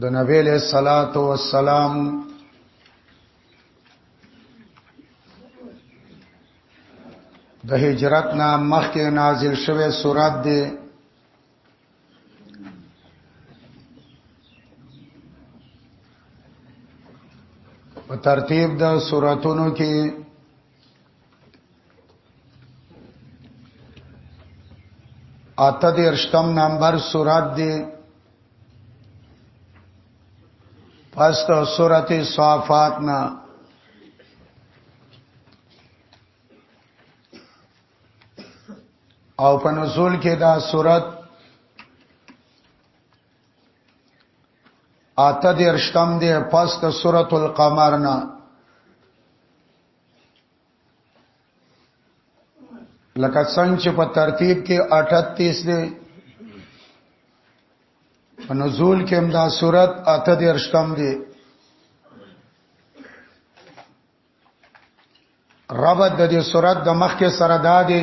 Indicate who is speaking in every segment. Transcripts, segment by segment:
Speaker 1: د نبی له صلوات و سلام د هجرت نه مخکې نازل شوه سورات دی په ترتیب د سوراتونو کې اته درشتم نمبر سورات دی پس د سورته صافات نه او په نزول کې دا سورته اته دې رشتم دې پس د سورۃ القمر نه لکه څنګه چې په ترتیب کې 38 دې په نزول کې هم دا سورۃ اته دې رشتم دې ربط د دې سورۃ د مخ کې سره دا دې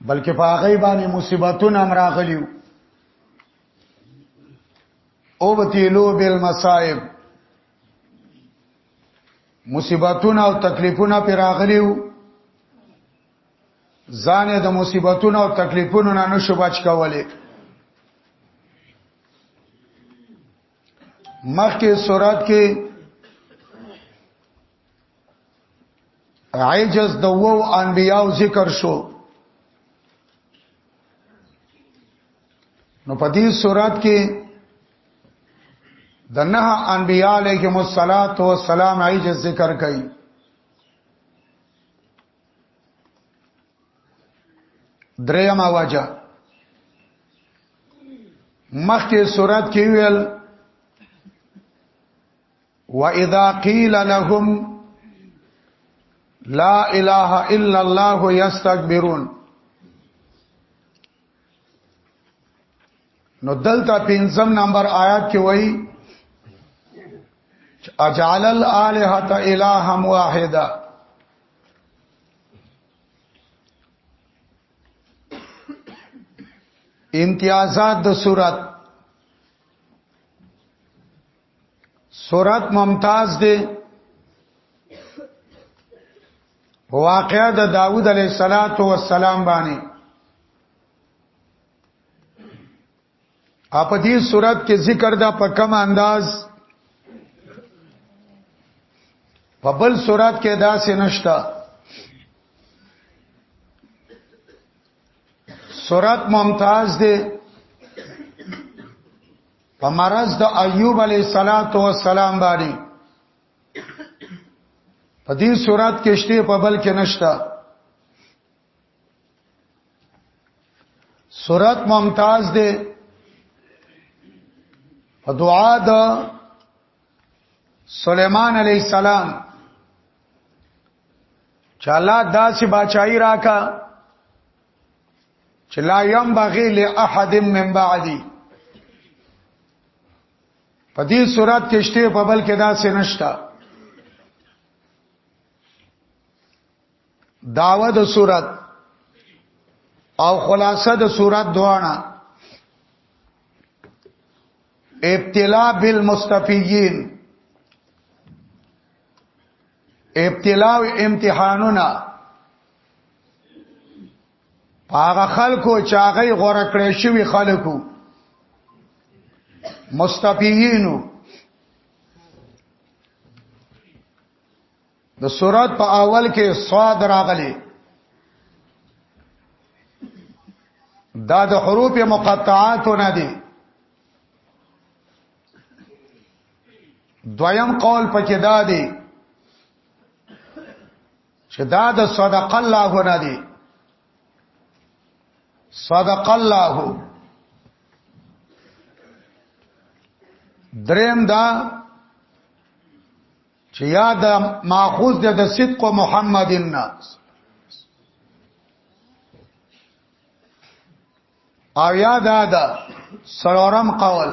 Speaker 1: بلکې په هغه باندې مصیبتونه هم راغلیو او بتیلو بالمصائب مصیبتونه او تکلیفونه پر راغلیو ځان د مصیبتونو او تکلیفونو نه نشو بچ کولای مخکې صورت کې عجز د وو انبیاو ذکر شو نو په دې صورت کې د نه انبیاء علیهم الصلاۃ والسلام عجز ذکر کړي دریم واجه مخکې صورت کې ویل واذا قيل لهم لا اله الا الله يستكبرون نو دلته پنځم نمبر آیات کې وایي اجعل الالهه الها واحده امتیازات د صورت سورت ممتاز دی واقعا د داوود علیه الصلاۃ والسلام باندې اپ دې صورت کې ذکر دا په کم انداز په بل صورت کې دا سه نشتا صورت ممتاز دی په مرز د ایوب علی صلوات و سلام باندې په دې صورت کې شته په بل کې نشتا صورت ممتاز دی په دعا د سليمان عليه السلام چې الله داسې بچای راکا چې لا ينبغي لاحد من بعدي په دې صورت کې شته په بل کې دا څه نشتا داوه د صورت او خلاصه د صورت دواړه ابتلا بالمستفیین ابتلا او امتحانونه پاغه خلکو چاغې غوړه کړې شوی خلکو مستفیینو د سورات په اول کې صاد راغلي دا د حروف مقطعات نه دي دویم قول پکې دا دی چې دا د صدق الله نه دی صدق الله دریم دا چې یا د ماخوذ د صدق محمد الناس او یا دا دا سلورم قول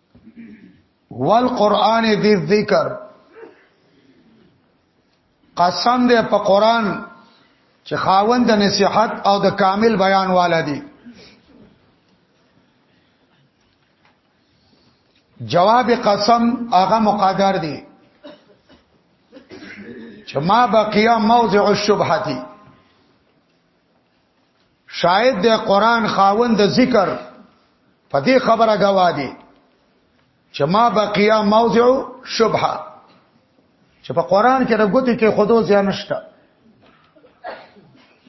Speaker 1: والقران ذی الذکر قسم دې په قران چې خاوند د نصيحت او د کامل بیان والا دي جواب قسم هغه مقدر دي چې ما بقیا موضع الشبهه شاید د قران خاوند ذکر په دې خبره گواه دی چې ما بقیا موضع شبهه چې په قران کې د ګوتې کې خودو ځای نشته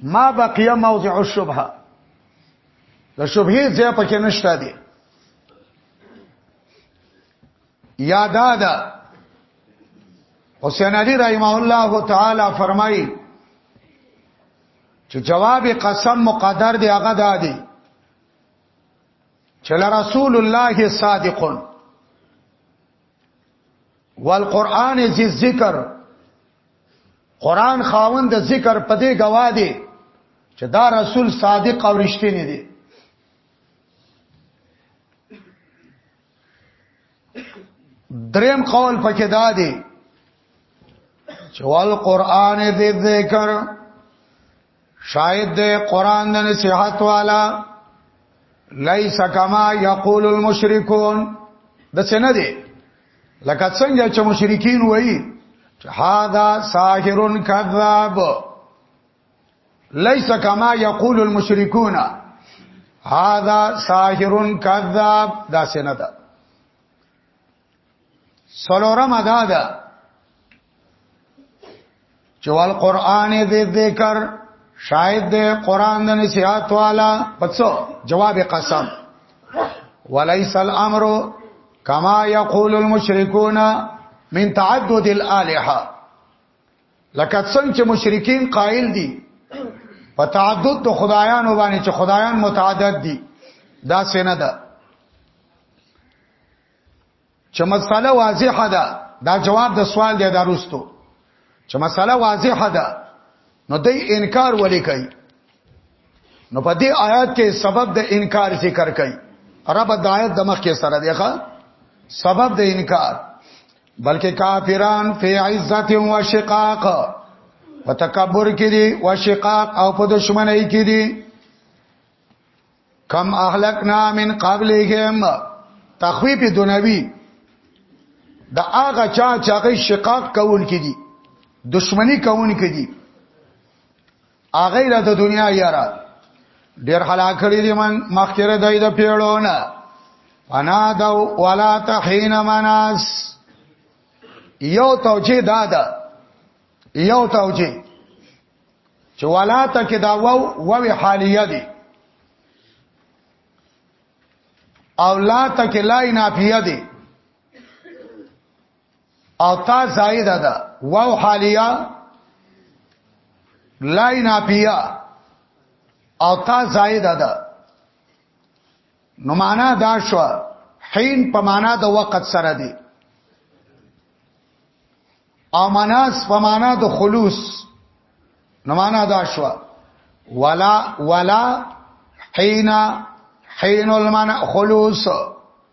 Speaker 1: ما بقیا موضع الشبهه د شبهه ځای پکې نشته دی یادا ده حسین علی رحمه الله تعالی فرمایي چې جواب قسم مقدر دی هغه دادی چې رسول الله صادقون والقران ذی ذکر قران خاوند د ذکر په دې گواه دی چې دا رسول صادق او رښتینی دی دریم قول پکې دا دی چې وال قران دې ذکر شاید دې قران د نصيحت والا ليس كما يقول المشركون د څنګه دی لکه څنګه چې مشرکین وایي هاذا ساحر کذاب ليس كما يقول المشركون هذا ساحر كذاب دا سنه ده سلورم ادا ده چوال قران دې ذکر شاید دې قران د نصيحت والا پڅو جواب قسم وليس الامر كما يقول المشركون من تعدد الالهه لکه څنګه چې مشرکین قائل دي په تعدد د خدایانو باندې چې خدایان متعدد دي دا سینه ده چې مسله واضحه ده دا جواب د سوال دی دروستو چې مسله واضحه ده نو دوی انکار ولې کوي نو په دې آیات کې سبب د انکار ذکر کړي رب د آیات د مخ کې سره دی ښا سبب د انکار بلکې کافران فی عزت و شقاق په تکبر کې دي او شقاق او په دشمنی کې دي کم اهلکنا من قبلهم تخویف دنوی د هغه چا چې هغه شقاق کول کې دي دشمنی کول کې دي هغه را د دنیا یاره ډیر هلاک کړی دی من مخکره دای د پیړونه انا دو ولا تحین مناس یو توجی دادا یو توجی چې ولا ته کې دا وو وو حالیه دی او لا ته کې لای نافیه دی او تا زائده ده واو حالیه لای نافیه او تا زائده ده نو معنا دا شو حین په معنا د وخت سره دی او مناس په معنا د خلوص نو معنا دا شو ولا ولا حینا حین المنع خلوص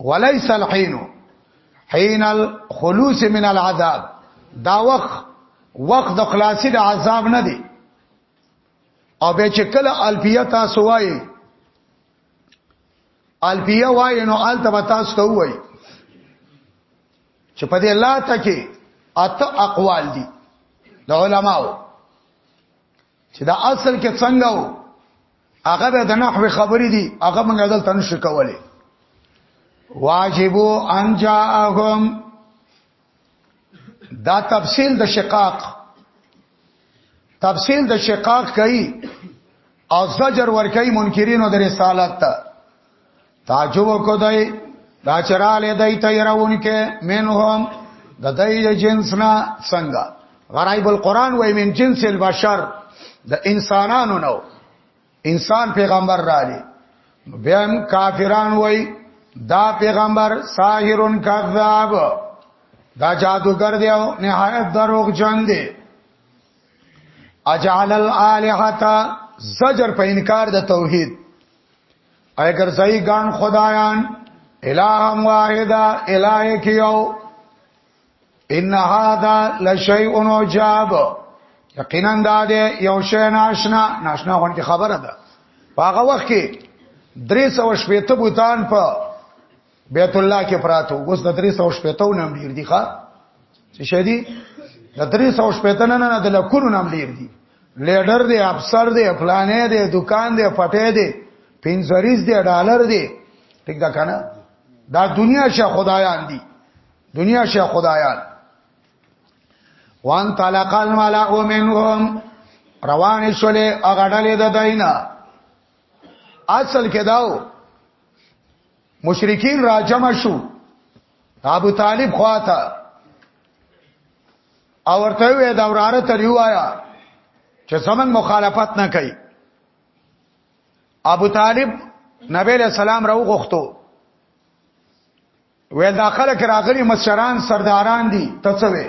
Speaker 1: وليس الحين حين الخلوص من العذاب دا وخت وخت د خلاصي د عذاب نه دی او به چې کله الفیه تاسو وایي الفیه وایي نو الته تاسو ته وایي چې په دې لاته کې اته اقوال دي د علماو چې دا اصل کې څنګه وو هغه د نحوی خبرې دي هغه موږ دلته نشو کولای واجبو ان جاءهم دا تفصیل د شقاق تفصیل د شقاق کوي او زجر ور کوي منکرینو د رسالت ته تعجب کو دای دا چراله دای تیرون کې منهم د دای جنسنا څنګه غرایب القرآن وای من جنس البشر د انسانانو نو انسان پیغمبر را لې بیا هم کافران وای دا پیغمبر ساحرون کذاب دا جادوګر دی او نهایت دروغ جن دی اجعل الالهه زجر په انکار د توحید اي ګرځي ګان خدایان الہم واحدا الہ کیو ان هذا لشیء عجاب یقینا دا دی یو شی ناشنا ناشنا غونډه خبره ده په هغه وخت کې 300 شپېته بوتان په بیت الله کې پراته اوس د 350 نام ډیر دي ښا چې شدي د 350 نه نه د لکونو نام ډیر دي لیډر دی افسر دی فلانې دی دکان دی پټې دی پنځریز دی ډالر دی ټیک دا کنه دا دنیا شه خدایان دي دنیا شه خدایان وان طلقال مالا اومنهم روان شولې اغړلې د دینه اصل کې داو مشرکین را جمع شو ابو طالب خواته او ورته وې دا وراره ته ریوایا چې زمنګ مخالفت نه کوي ابو طالب نبی له سلام راو غوښتو ویل دا خلک راغلي مشران سرداران دي ته څه وې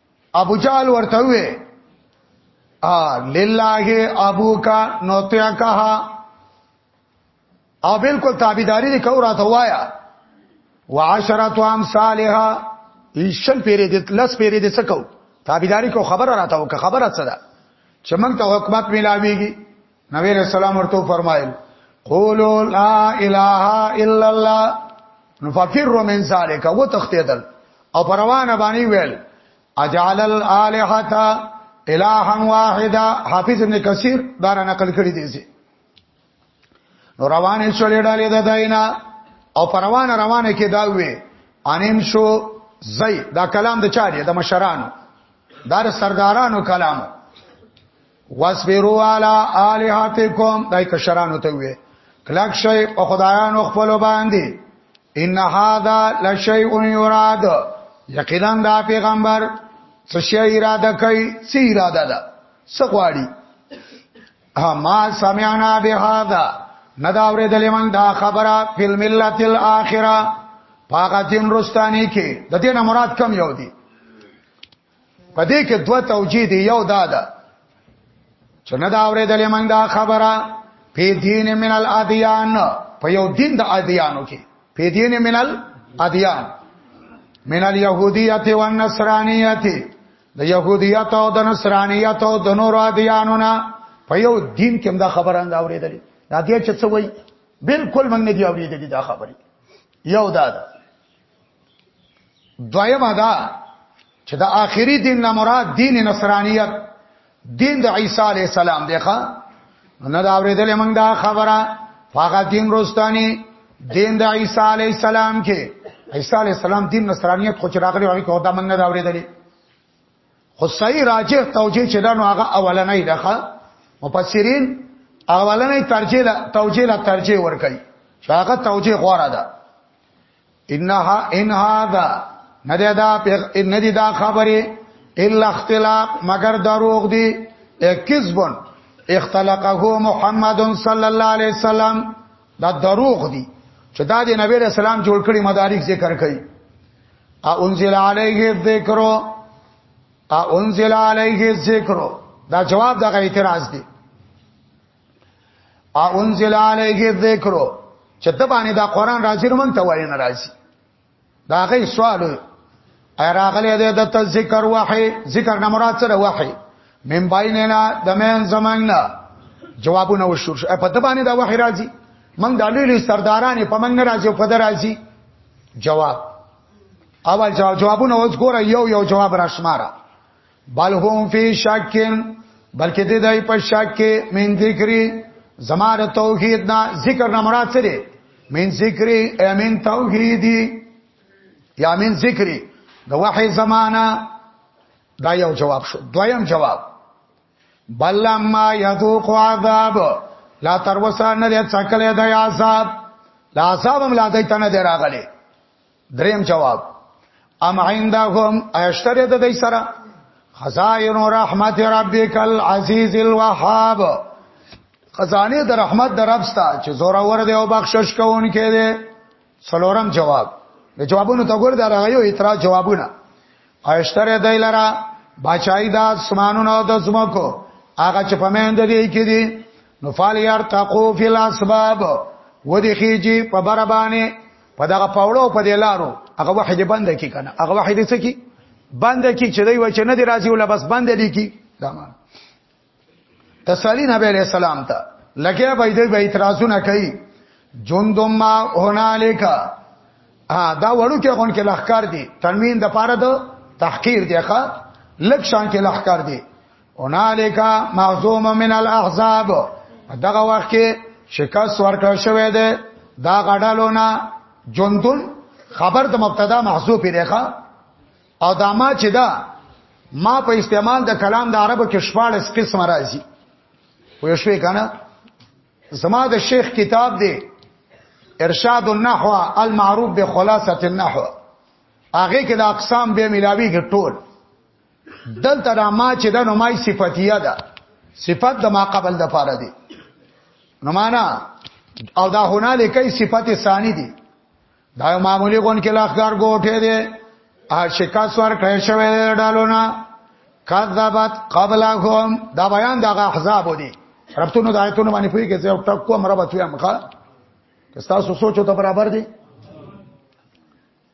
Speaker 1: ابو جهل ورته وې ا لله ابوکا نوتیا کها او بالکل تابعداري دې کو راته وایا وعشرت ام صالحا ایشل پیری دې لس پیری دې سکو تابعداري کو خبره راته وکړه خبره څه ده چې موږ ته حکومت ملاويږي نبی رسول الله ورته فرمایل قولوا لا اله الا الله نففر من ذلك وتختیدل او پروانه باندې ویل اجعل الالهه الها واحده حافظ ابن کثیر دا نقل کړی دی سي نو روانه شولې ډالې د داینا او پروانه روانه کې دا وې انیم شو زئی دا کلام د چا دی د مشرانو دا سردارانو کلامو واسبروا علی الہاتکم دای کشرانو ته وی کلک شی په خدایانو خپل باندې ان هاذا لشیء یراد یقینا دا پیغمبر څه شی اراده کوي څه اراده ده څه غواړي ما سمعنا بهذا ندا اوریدل من دا خبره فل ملت الاخره پاګه دین رستانی کې د دې نه مراد کم یو دی په دې کې دوه توجیه دی یو دا ده چې نه دا اورېدلې موږ دا خبره په دین من الادیان په یو دین د ادیانو کې په دین من الادیان من الیهودیت و النصرانیت د یهودیت او د نصرانیت او د نور ادیانو نه په یو دین کې دا خبره نه اورېدلې دا دې چې څه وایي بالکل موږ نه دی اورېدلې دا خبره یو دا ده دویمه دا چې د آخري دین نه مراد دین نصرانیت دین د عیسی علی السلام دی ښا نه دا اورېدلې موږ دا خبره فقط دین روستانی دین د عیسی علی السلام کې عیسی علی السلام دین نصرانیت خو چې راغلی هغه کو دا موږ نه دا اورېدلې خو صحیح راجح توجیه چې دا نو هغه اولنې ده ښا مفسرین اولنې ترجیح توجیه لا ترجیح ور کوي چې هغه توجیه غوړه ده انها ان هذا ندی دا پیغ ندی دا خبره الا اختلاق مگر دروغ دی کذبن اختلقه محمد صلی الله علیه وسلم دا دروغ دی چې دا د نبی رسول الله جوړ کړی مدارک ذکر کړي ا انزل علیه الذکر ا انزل علیه الذکر دا جواب دغه اعتراض دی انزل علیه الذکر چې ته باندې دا قران راځي نو مونږ ته وایي نه راځي دا غي سوال اي راغلي دې د ذکر وحي ذکر نه مراد سره وحي من بیننا د مین زمنګنا جوابونه وشور شو په ته باندې دا وحي راځي مونږ د لوی سردارانه په مونږ راځي په در راځي جواب اول جواب جوابونه اوس ګوره یو یو جواب را شماره بل هم فی شکن بلکې دې دای په شک کې من ذکری زماره توحید نه ذکر نه مراد څه دی من ذکری امین توحیدی یا من ذکری د وحی زمانہ دا یو جواب شو دویم جواب بل لما یذوق عذاب لا تر وسه نه لري څکلې د عذاب لا عذاب هم لا دای ته نه دی راغلی دریم جواب ام عندهم اشتره د دې سره خزائن رحمت ربک العزیز الوهاب خزانه د رحمت در رب ستا چې زور ور دی او بخشش کوونکې دی څلورم جواب د جوابونو ته ګور دا راغیو اعتراض جوابونه اشتره دی لرا بچای دا اسمانونو د زمکو هغه چې پمند دی کې دی نو فال یار تقو فی الاسباب ودی خیجی په بربانه په دغه پاوړو په دې لارو هغه وحی دې بند کی کنه هغه وحی دې څه کی بند کی چې دوی وچ نه دی راځي ولا بس بند دي کی دا معنا تسلی نبی علیہ السلام ته لکه به دې به اعتراضونه کوي جوندم ما هنالک ها دا وړو کې غون کې لخر دي تنوین د پاره د تحقیر دی ښا لک شان کې لخر دي هنالک معصوم من الاحزاب دغه وخت کې شکست ورکړ شوې ده دا غډالونه جندون خبر د مبتدا محذوف لريخه او دا ما چې دا ما په استعمال د کلام د عربو کې شپاړس قسم راځي وې شوې کنه زما د شیخ کتاب دی ارشاد النحو المعروف بخلاصه النحو هغه کې د اقسام به ملاوي کې ټول دلته دا ما چې دا نو مای صفاتیه ده صفات د ما قبل د پاره دی نو معنا او دا هنالک صفات ثانی دی دا معمولی غون کې لاخګار ګوټه دی ا شکاس ور کړی شوی ډالونه کذبت قبلهم دا بیان د احزاب دی ربطونو د آیتونو باندې پوری کې زه ټک کوم ربط ویم ښا که تاسو سوچو ته برابر دی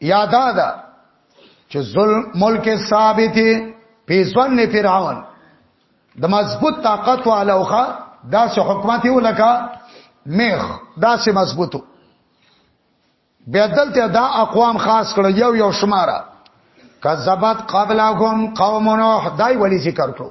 Speaker 1: یادا دا چې ظلم ملک ثابت په ځن فرعون د مضبوط طاقت او علاوه دا سه حکومت یو لکه میخ دا سه مضبوطو بیا دلته دا اقوام خاص کړ یو یو شماره کذبت قبلهم قوم نوح دای ولی ذکر کړو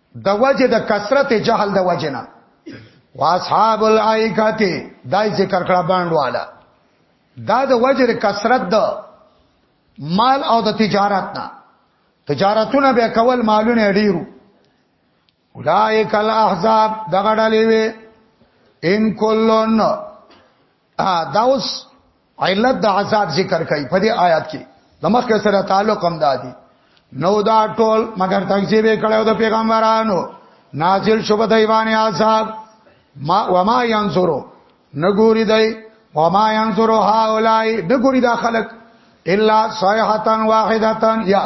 Speaker 1: د وجه د کثرت جهل د وجه نه واصحاب الایکات دای ذکر کړه باندواله دا د وجه د کثرت د مال او د تجارت نه تجارتونه به کول مالونه ډیرو اولائک الاحزاب دغه ډلې وي ان کلون دا اوس علت د عذاب ذکر کوي په دې آیات کې د مخکې سره تعلق هم دادي نو دا ټول مگر تکذیب کړو د پیغمبرانو نازل شو په دیوان عذاب ما وما ينصرو نګوري دی وما ينصرو هؤلاء نګوري دا خلق الا صيحه واحده یا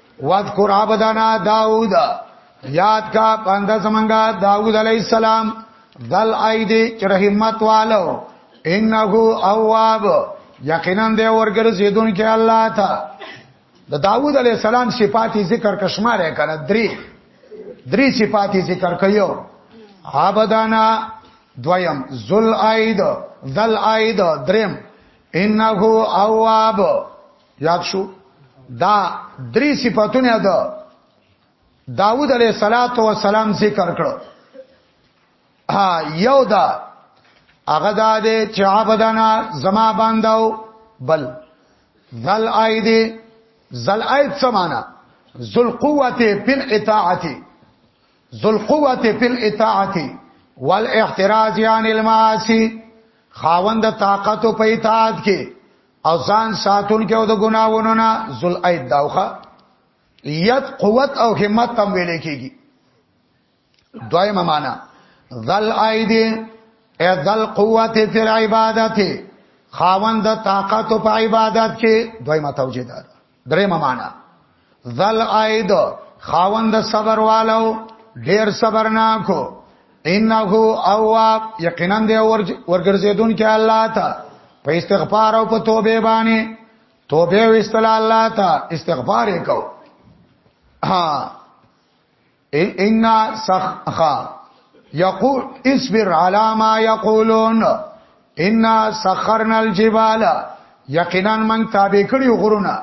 Speaker 1: واذکر عبدنا داوود یاد کا بنده زمنګا داوود علی السلام دل اید چې رحمت والو انه اواب یقینا دی ورګرځیدون کې الله تا د داوود علی السلام صفات ذکر کشمار کړه درې درې صفات ذکر کيو عبدانا دویم ذل اید ذل اید دریم انه اواب یاد شو دا درې صفاتونه ده داوود علیه صلوات و سلام ذکر کړو ها یو دا هغه دا دې چې عبادتنا زما بانداو بل ذل اید ذل اید سمانا ذل قوت فل اطاعت ذل قوت فل اطاعت والاحتراز عن المعاصی خاوند طاقت په اطاعت کې او ځان ساتون کې او د ګناوونو نه ذل اید داوخه یت قوت او همت تم ویل کېږي دویمه معنا ذل اید ای ذل قوت فی العبادت خاوند طاقت په عبادت کې دویمه توجیه ده درېمه معنا ذل عائد خاوند صبر والو ډیر صبرناکو انه اواب یقینا دی ورګرځیدون کې الله ته په استغفار او په توبه باندې توبه وستل الله ته استغفار وکاو ها ان سخا یقول اصبر علی ما یقولون ان سخرنا الجبال یقینا من تابع کړي غرونه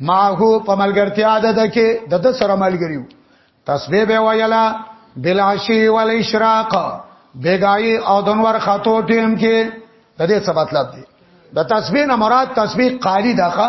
Speaker 1: ما هو په ملګرتیا ده دکې د د سره ملګریو تسبیح به ویلا بلاشی والاشراق بیګای او دنور خاتو ټیم کې د دې څه مطلب دی د تسبیح نه مراد تسبیح قاری دغه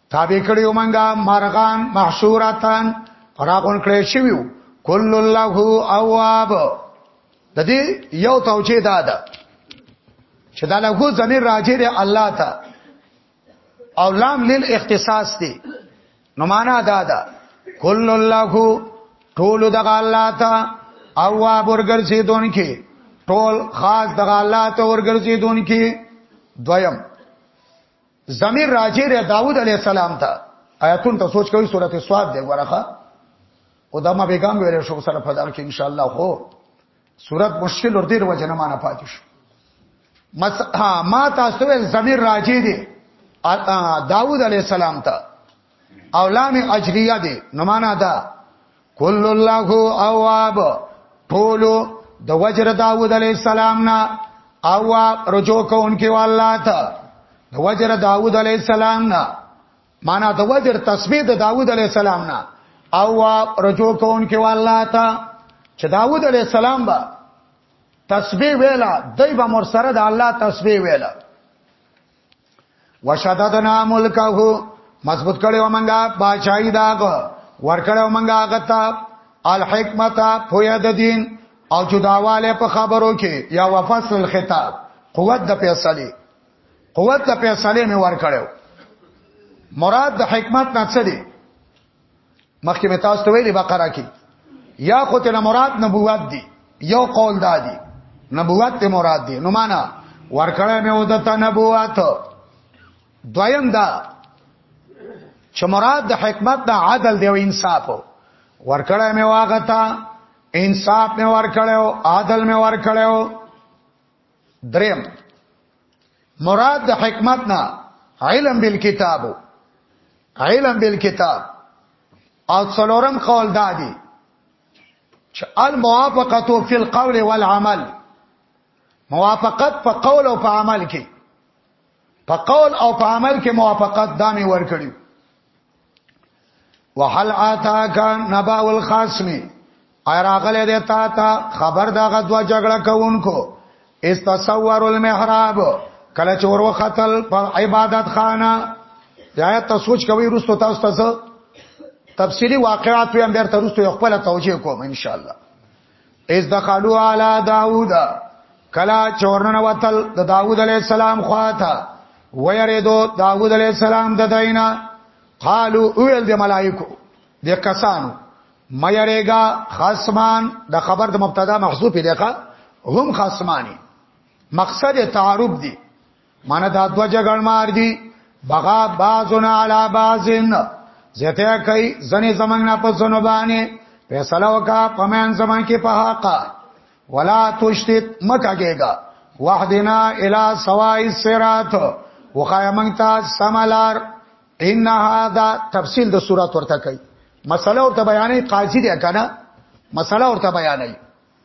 Speaker 1: تابع کړیو منګه مرغان محشوراتن فراغون کړی شویو کل الله اواب د دې یو توجیه دا ده چې دا له زمير راځي دی الله ته او لام لیل اختصاص دی نو معنا دا ده کل الله ټول دغه الله ته اواب ورګرځي دونکي ټول خاص دغه الله ته ورګرځي دونکي دویم ضمیر راجع دی داوود علی السلام ته آیاتون ته سوچ کوي سورته سواد دی ورخه او دا ما بیگام ویل شو سره په دغه کې ان شاء الله خو صورت مشکل ور دیر وجنه معنا پاتې شو مس ها ما تاسو ول ضمیر راجی دی داوود علی السلام ته او لام اجریه دی نو معنا دا کل الله اواب ټول د وجر داوود علی السلام نا اواب رجوع کوونکی والله ته د وجر داوود علی السلام نا معنا د وجر تسبیح د داوود علی السلام نا اواب رجوع کوونکی والله ته چې داوود علی السلام با تسبیح ویلا دای به مر سره د الله تسبیح ویلا وشددنا ملکه مضبوط کړو منګه بچای داغ ور کړو منګه غتا الحکمت پویا د دین او جداواله په خبرو کې یا وفصل الخطاب قوت د فیصله قوت د فیصله می ور کړو مراد د حکمت نه څه دی مخکې مې تاسو ته ویلي بقره کې یا خو ته مراد نبوت دی یو قول دادی نبوت ته مراد دی نو معنا ورکړې مې ودته نبوت دویم دا چې مراد د حکمت د عدل دی او انصاف ورکړې مې واغتا انصاف مې ورکړو عادل مې ورکړو دریم مراد د حکمت نه علم بالکتاب علم بالکتاب او څلورم قول دادی چې الموافقه فی القول والعمل موافقت په قول او په عمل کې په قول او په عمل کې موافقت دامي ورکړي وحل آتاک نبا الخاسمی ایراغل دی تا تا خبر دا غدوا جګړه کوونکو استصور المحراب کله چور وختل په عبادت خانه یا ته سوچ کوي رستو تاسو تاسو تفصیلی واقعات هم درته رستو خپل توجیه کوم ان شاء الله از دخلو علی داوود کلا چورن وتل د داوود علی السلام خواته ویریدو داوود علی السلام د دینه قالو اویل د ملائکو د کسانو مېریګا خاصمان د خبر د مبتدا محذوف دی ښا هم خاصمانی مقصد تعارف دی معنی دا دو جګړ مار دي بغا بازنا علی بازن زته کوي زنه زمنګ نه په زنه باندې فیصله وکا پمن زمنګ کې په حق ولا تشتت مکهګهګا وحدنا الی سوای الصراط وخای مونږ ته سملار ان هاذا تفصیل د صورت ورته کوي مسله ورته بیانې قاضي دی کنه مسله ورته بیانې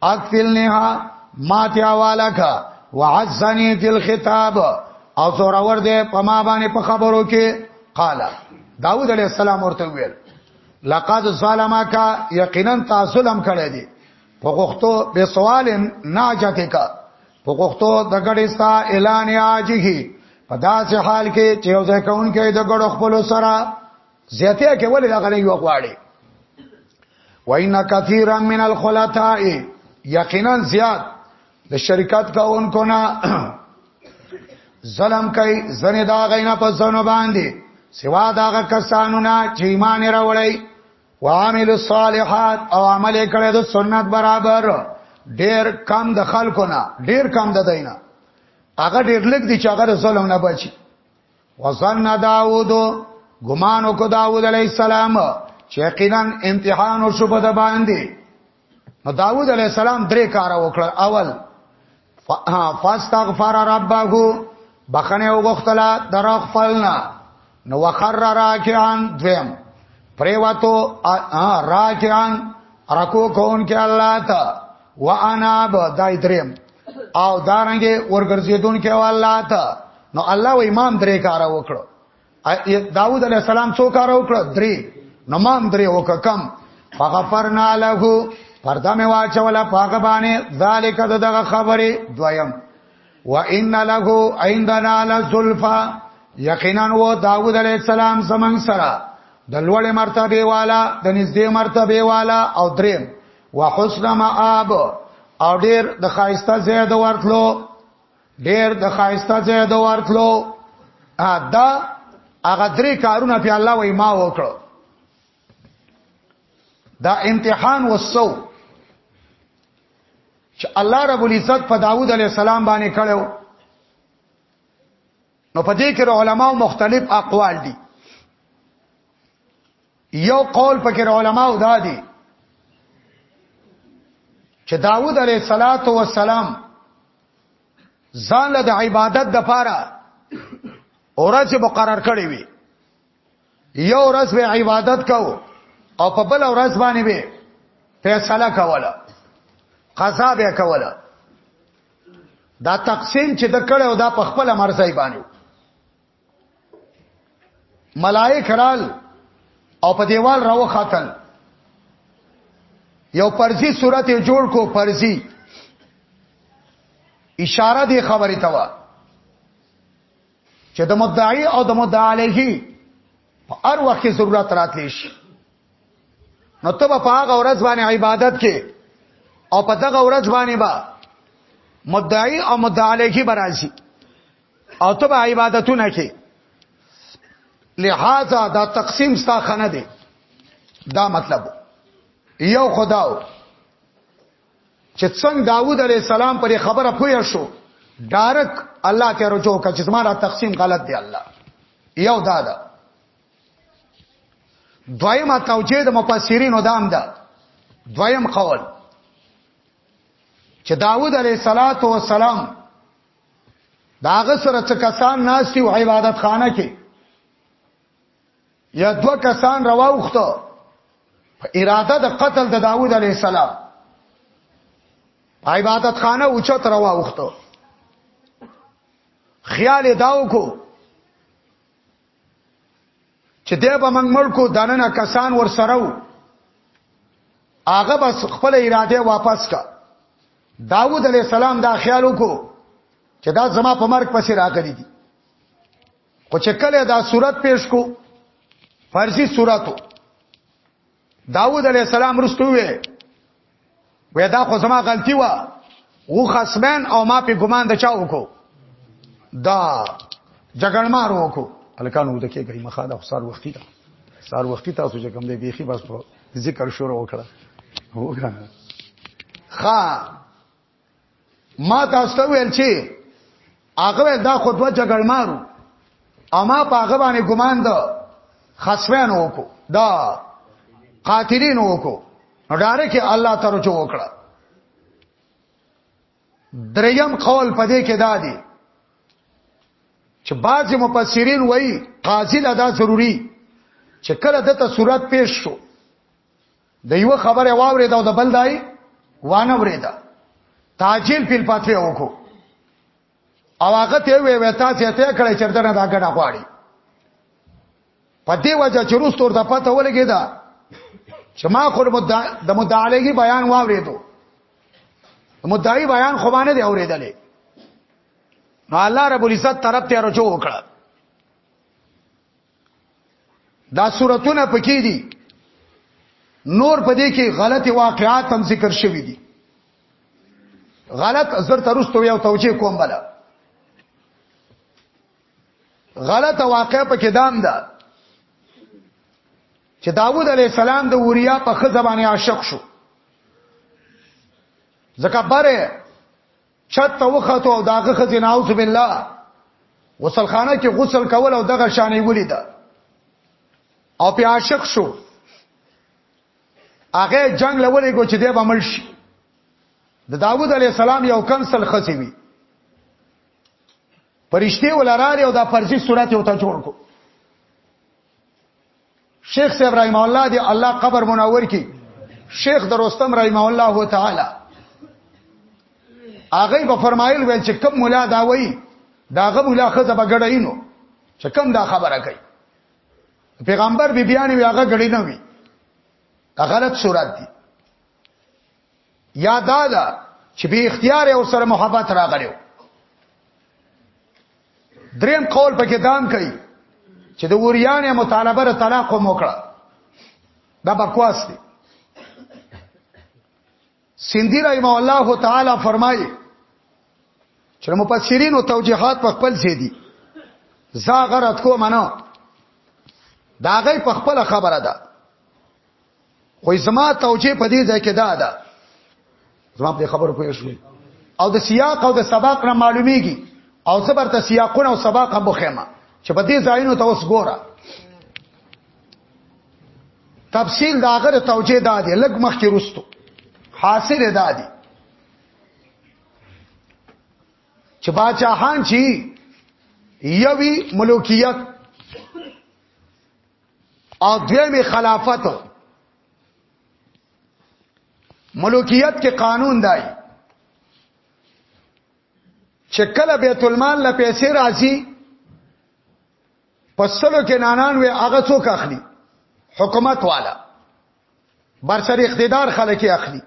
Speaker 1: اکفلنها ما تیاوالک وعزنی فی الخطاب او زور اور دې په ما باندې په خبرو کې قال داوود علیہ السلام ورته ویل لقد ظلمک یقینا تاسلم کړی دی په غختو به سوال ناجته کا په غختو د غړې ستا اعلان یاجی په داسې حال کې چې یو ځای کون کې د غړو خپل سره زیاتیا کې ولې دغه نه یو غواړي وان کثیرا من الخلطاء یقینا زیات د شرکت کاونکو نه ظلم کوي زنه دا غینا په زنه باندې سوا دا کسانو نه چې ایمان راوړی وعمل الصالحات او عمل کړي د سنت برابر ډیر کم د خلکو نه ډیر کم د دینه هغه ډیر لږ دي چې هغه ظلم نه بچي وظن داوود ګمان وکړ داوود علی السلام چې یقینا امتحان وشو په د باندې نو داوود علی السلام درې کار وکړ اول فاستغفر ربه بخنه وغختلا درغفلنا نو وخر راکعان دویم پریواتو راکعان رکو کون کې الله ته وانا ب دای دریم او دارنګه ورګرځیدون کې والله ته نو الله و امام درې کار وکړو داوود علی السلام څو کار وکړو درې نو امام درې وکم فغفرنا له پردا مې واچوله پاګه باندې ذالک دغه خبره دویم و ان له عندنا لزلفا یقینا و داوود علی السلام زمنګ سره د لوړې مرتبه والا د نږدې مرتبه والا او دریم وحسن مآب او ډیر د خایسته زید ورتلو ډیر د خایسته زید ورتلو دا هغه درې کارونه په الله وای ما وکړو دا امتحان وسو چې الله رب العزت په داوود علی السلام باندې کړو نو په دې کې علماو مختلف اقوال دي یو قول پکې علماء دا دي چې داوود علیه الصلاۃ والسلام ځان له عبادت د پاره اورځ مقرر کړی وي یو ورځ به عبادت کو او په بل ورځ باندې به فیصله کوله قضا به کوله دا تقسیم چې د کړه او دا په خپل مرزای باندې ملائک رال او په دیوال راو خاتل یو پرزی صورت جوړ کو پرزی اشاره دی خبره تا وا چې د مدعی او د مدعی علیه په هر وخت کې ضرورت راتلی شي نو ته په هغه ورځ باندې عبادت کې او په دغه ورځ باندې با مدعی او مدعی علیه برازي او ته به عبادتونه کې لہذا دا تقسیم ستا خنه دی دا مطلب یو خداو چې څنګه داوود علی السلام پر خبره پوه شو ډارک الله ته رجوع کړ چې زماره تقسیم غلط دی الله یو دا ده دویمه توجیه د مفسرینو دام ده دویم قول چې داوود علیه السلام داغه سره څه کسان ناس دی او عبادت خانه کې یا دو کسان رواوخته اراده د قتل د داوود علی السلام عبادت خانه اوچت رواوخته خیال داو کو چې دی به موږ مړ کو دننه کسان ور سره وو هغه بس خپل اراده واپس کا داوود علی السلام دا خیال وکړو چې دا زما په مرګ پسې راغلی دي خو چې کله دا صورت پیش کو فرضي صورتو داوود علی السلام رستو وی وی دا خو زما غلطی و و خصمن او ما په ګمان د چا وکړو دا جګړمار وکړو الکانو د کې کوي مخاله خسار وختي دا سار وختي تاسو چې کوم دی بیخي بس ذکر شروع وکړه وګا خا ما تاسو ته ویل چې هغه دا خطبه جګړ مارو اما په هغه باندې ګمان ده خسوین وکړو دا قاتلین وکړو نو ډاره کې الله ترجو وکړه دریم قول پدې کې دا دی چې بعض مفسرین وایي قاضی لدا ضروری چې کله دته صورت پیش شو د یو خبره واورید او د بل دای وانه ورید تاجیل پیل پاتې وکړو او هغه ته وی وی تاسو ته کړی چرته نه دا ګډه غواړي په دې وجه چې روس تور د پته ولګی دا چې ما خو د مدعلګي بیان واوریدو مدعي بیان خو باندې دی اوریدلې نو الله رب العزت طرف ته رجوع وکړه دا صورتونه پکې دي نور په دې کې غلط واقعات هم ذکر شوي دي غلط زر ترستو یو توجیه کوم بل غلط واقع په کې دام ده چې داوود علی السلام د اوریا په خزبانه عاشق شو ځکه بره چت ته وخته او داغه خزه نعوذ بالله غسل خانه کې غسل کول او دغه شانې ولید او په عاشق شو هغه جنگ لولې کو چې دی به مل شي د داوود علی السلام یو کنسل خزه وی پرشته ولراره او دا فرضي صورت یو ته جوړ کو شیخ صاحب رحم الله دی الله قبر منور کی شیخ دروستم رحم الله تعالی هغه به فرمایل ویل چې کم مولا دا وای داغه مولا خزه بغړاینو چې کم دا خبره کوي پیغمبر بی بیان وی هغه غړی نه وی دا غلط صورت دی یا دا ده چې به اختیار او سره محبت راغلو دریم قول په کې دام کوي چې د وریانه مطالبه را طلاق مو کړه دا بکواس دی سیندی رحم الله تعالی فرمایي چې مفسرین او توجیهات په خپل ځای دي زاغرت کو منو داغه په خپل خبره ده خو زما توجیه په دې ځای کې دا ده زما په خبرو پوه شوي او د سیاق او د سباق نه معلومیږي او زبر ته سیاقونه او سباق هم بخیمه چې په دې ځایونو ته اوس ګوره تفصیل دا غره توجیه دا دی لګ مخ کې رستو حاصل دا دی چې باچاهان چی یوی ملوکیت او دویمه خلافت ملوکیت کې قانون دی چې کله بیت المال له پیسې راځي پسلو کې نانان وي هغه څوک اخلي حکومت والا برسر اقتدار خلک اخلي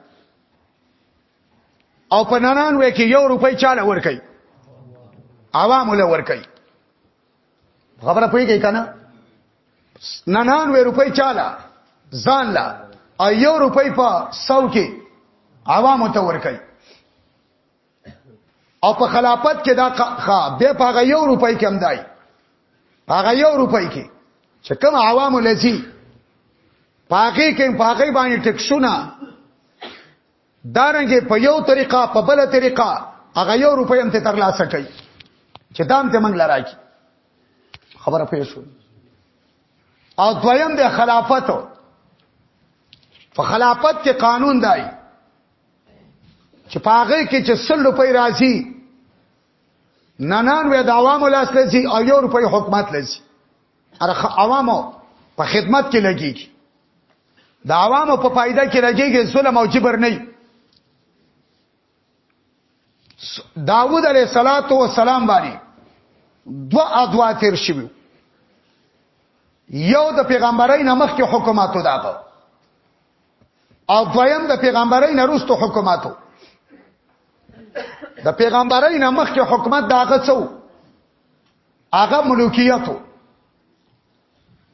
Speaker 1: او په ننان وې کې یو روپۍ چاله ورکي عوام له ورکي خبره پوي کې کنه نه نان وې روپۍ چاله ځان لا او یو روپۍ په سو کې عوام ته ورکړي او په خلافت کې دا ښا به پاغه یو روپۍ کم دی پاغه یو روپۍ کې چې کوم عوام لسی پاګه کې پاګه باندې ټکسونه دارنګه په یو طریقه په بل طریقه هغه یو روپۍ هم ته ترلاسه کوي چې دام ته منګل راکی خبره پوه شو او دویم د خلافت په خلافت کې قانون دی چې پاغه کې چې سل روپۍ راځي ننان وې د عوامو لاس لسی او یو روپۍ حکومت لسی ارخ عوامو په خدمت کې لګیږي د عوامو په فائدہ کې لګيږي ظلم او جبر نه داوود علیه صلوات و سلام باندې دو ادوا تیر شوی یو د پیغمبرای نمخ کې حکومتو داغه او دویم د پیغمبرای نرستو حکومتو د پیغمبرای نمخ کې حکومت داغه څو هغه ملوکیتو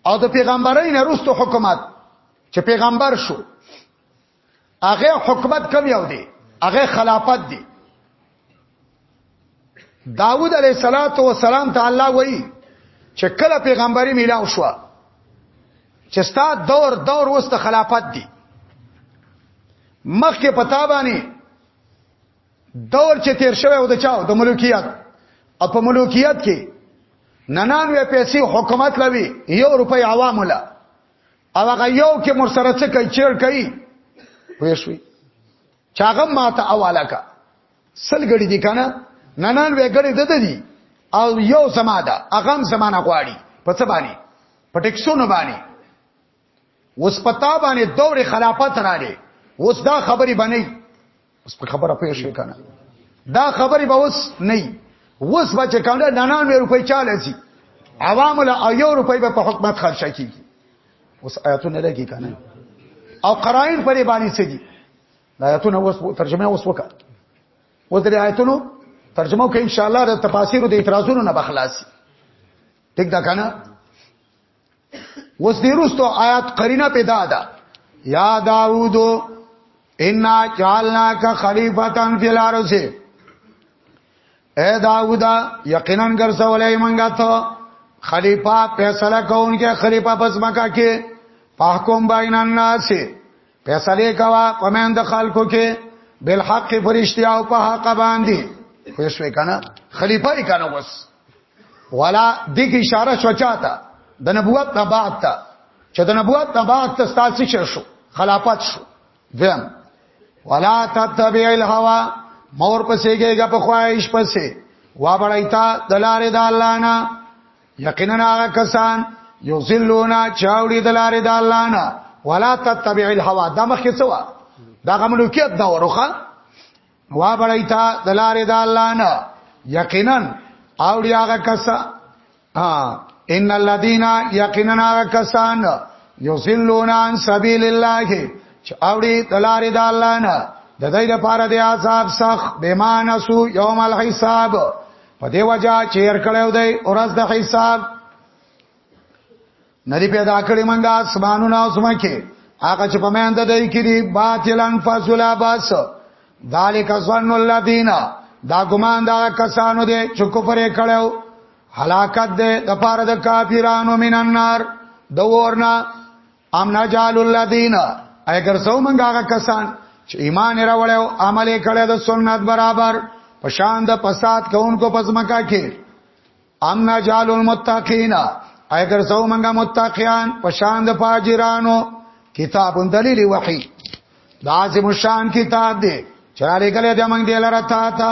Speaker 1: او د پیغمبرۍ نه وروسته حکومت چې پیغمبر شو هغه حکومت کم یو دی هغه خلافت دی داوود علیه صلوات و سلام ته الله وایي چې کله پیغمبري میلاو شو چې ستا دور دور وسته خلافت دی مخکې پتا باندې دور چې تیر شوی او د چاو د ملکیت او په ملکیت کې ننانوې پیسې حکومت لوي یو روپۍ عوام له او هغه یو کې مر سره څه کوي چیر کوي وښوي چاغه ماته اواله کا سلګړي دي کنه ننانوې ګړي د دې او یو سماده اغم سمانه غواړي په څه باندې په ټیکسونو باندې اوس پتا باندې دور خلافت راغی اوس دا خبرې بنئ اوس په خبره پوه شئ کنه دا خبرې به اوس نه اوس به چې کوم نه نه مې روپۍ چاله سي عوام له ایو روپۍ به په حکومت خرچ کیږي اوس آیاتونه لګي کنه او قرائن پرې باندې څه دي دا آیاتونه اوس ترجمه اوس وکړه اوس د آیاتونو ترجمه کوي ان شاء الله د تفاسیر او د اعتراضونو نه بخلاصي ټیک دا کنه وس دیرستو آیات قرینه پیدا ده یا داوود ان جعلنا کا خلیفتن فی الارض اے داوود یقینا ګرځولې منګه ته خلیفہ فیصله کوونکې خلیفہ پس مکه کې فحکم بین الناس فیصله کوا پمند خلکو کې بالحق فرشتیا او په حق باندې خوښ وکنه خلیفہ یې کنه وس ولا د کی اشاره شو چاته د نبوت نه بعد ته چې د نبوت نه بعد ته ستاسو چر شو خلافت شو ځم ولا تتبع الهوا مور پسې کېږي په خواهش پسې وا بړایتا دلارې د الله نه یقینا هغه کسان یذلونا چاوړي دلارې د الله نه ولا تتبع الهوا دا مخکې څه دا غملوکیت دا وروخه وا بړای تا دلاره د الله نه یقینا اوړي هغه کسا ها ان الذين یقینا هغه کسان یذلون عن سبیل الله چې اوړي دلاره د الله نه د دې لپاره د عذاب سخت بیمانسو یوم الحساب په دی وجہ چیر کړو دی اورز د حساب ندی پیدا کړی منګه اسمانونه او سمکه هغه چې په مند دای کې دی باطلن فاصله باس ذالک ظن الذین دا ګمان دا کسانو دی چې کفر کړو هلاکت دی د پاره د کافرانو مین النار د ورنا ام نجال الذین اگر سو منګه هغه کسان چې ایمان راوړیو عمل کړی د سنت برابر پشان د پسات کوونکو پزمکا کې ام نجال المتقین اگر زو منګه متقیان پشان د فاجرانو کتاب دلیل وحی دا عظیم الشان کتاب دی چراله کله د موږ دی لره تا تا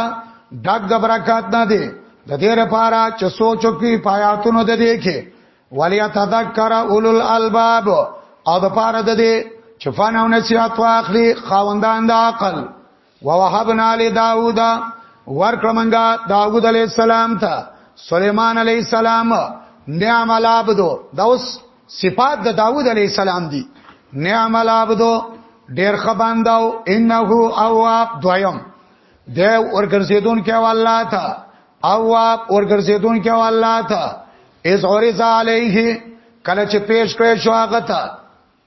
Speaker 1: دغ د برکات نه دی د دې لپاره چې سوچ کوي پایاتونو د دې کې ولیا تذکر اولل الباب او د پاره د دې چې فن او نصیحت واخلي خاوندان د عقل ووهبنا لداوود ورکړه منګه داوود علی السلام ته سليمان علی السلام نعم العبد دا اوس صفات د داوود علی السلام دي نعم العبد ډیر خبانداو انه اواب دویم د ورګرزیدون کې والله تا اواب ورګرزیدون کې والله تا از اورز علیه کله چې پیش کړی شو هغه ته